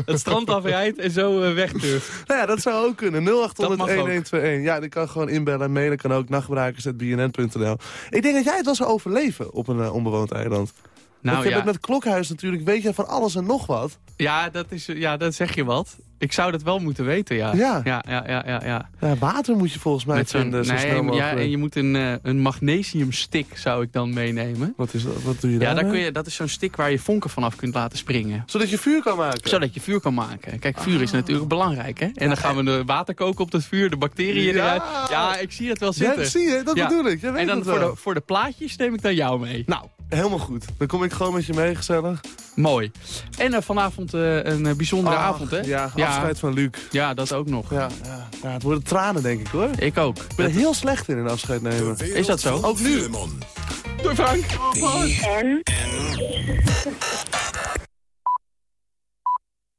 het strand afrijdt en zo wegdurft. Nou ja, dat zou ook kunnen. 0800 mag ook. 1121. Ja, die kan gewoon inbellen en mailen. Kan ook nachtgebruikers.bnn.nl. Ik denk dat jij het wel zou overleven op een eh, onbewoond eiland. Nou Want je ja. bent met Klokhuis natuurlijk, weet je van alles en nog wat. Ja, dat, is, ja, dat zeg je wat. Ik zou dat wel moeten weten, ja. Ja. Ja, ja, ja, ja, ja. Ja, water moet je volgens mij Met zo'n- vinden zo nee, snel mogelijk. ja, en je moet een, eh, een magnesiumstick zou ik dan meenemen. Wat, is dat? wat doe je Ja, daar? kun je, dat is zo'n stick waar je vonken vanaf kunt laten springen. Zodat je vuur kan maken? Zodat je vuur kan maken. Kijk, vuur is natuurlijk belangrijk, hè? En dan gaan we de water koken op dat vuur, de bacteriën Ja. eruit. Ja, ik zie het wel Ja, zitten. zie je, dat bedoel ik. En dan voor de, voor de plaatjes neem ik dan jou mee. Nou, helemaal goed. Dan kom ik gewoon met je mee, gezellig. Mooi. En eh, vanavond eh, een eh, bijzondere Ach, avond, hè? Ja, afscheid van Luc. Ja, dat ook nog. Ja, ja. ja, het worden tranen, denk ik, hoor. Ik ook. Ik ben er heel slecht in, een afscheid nemen. Is dat zo? Ook nu. Doei Frank. En?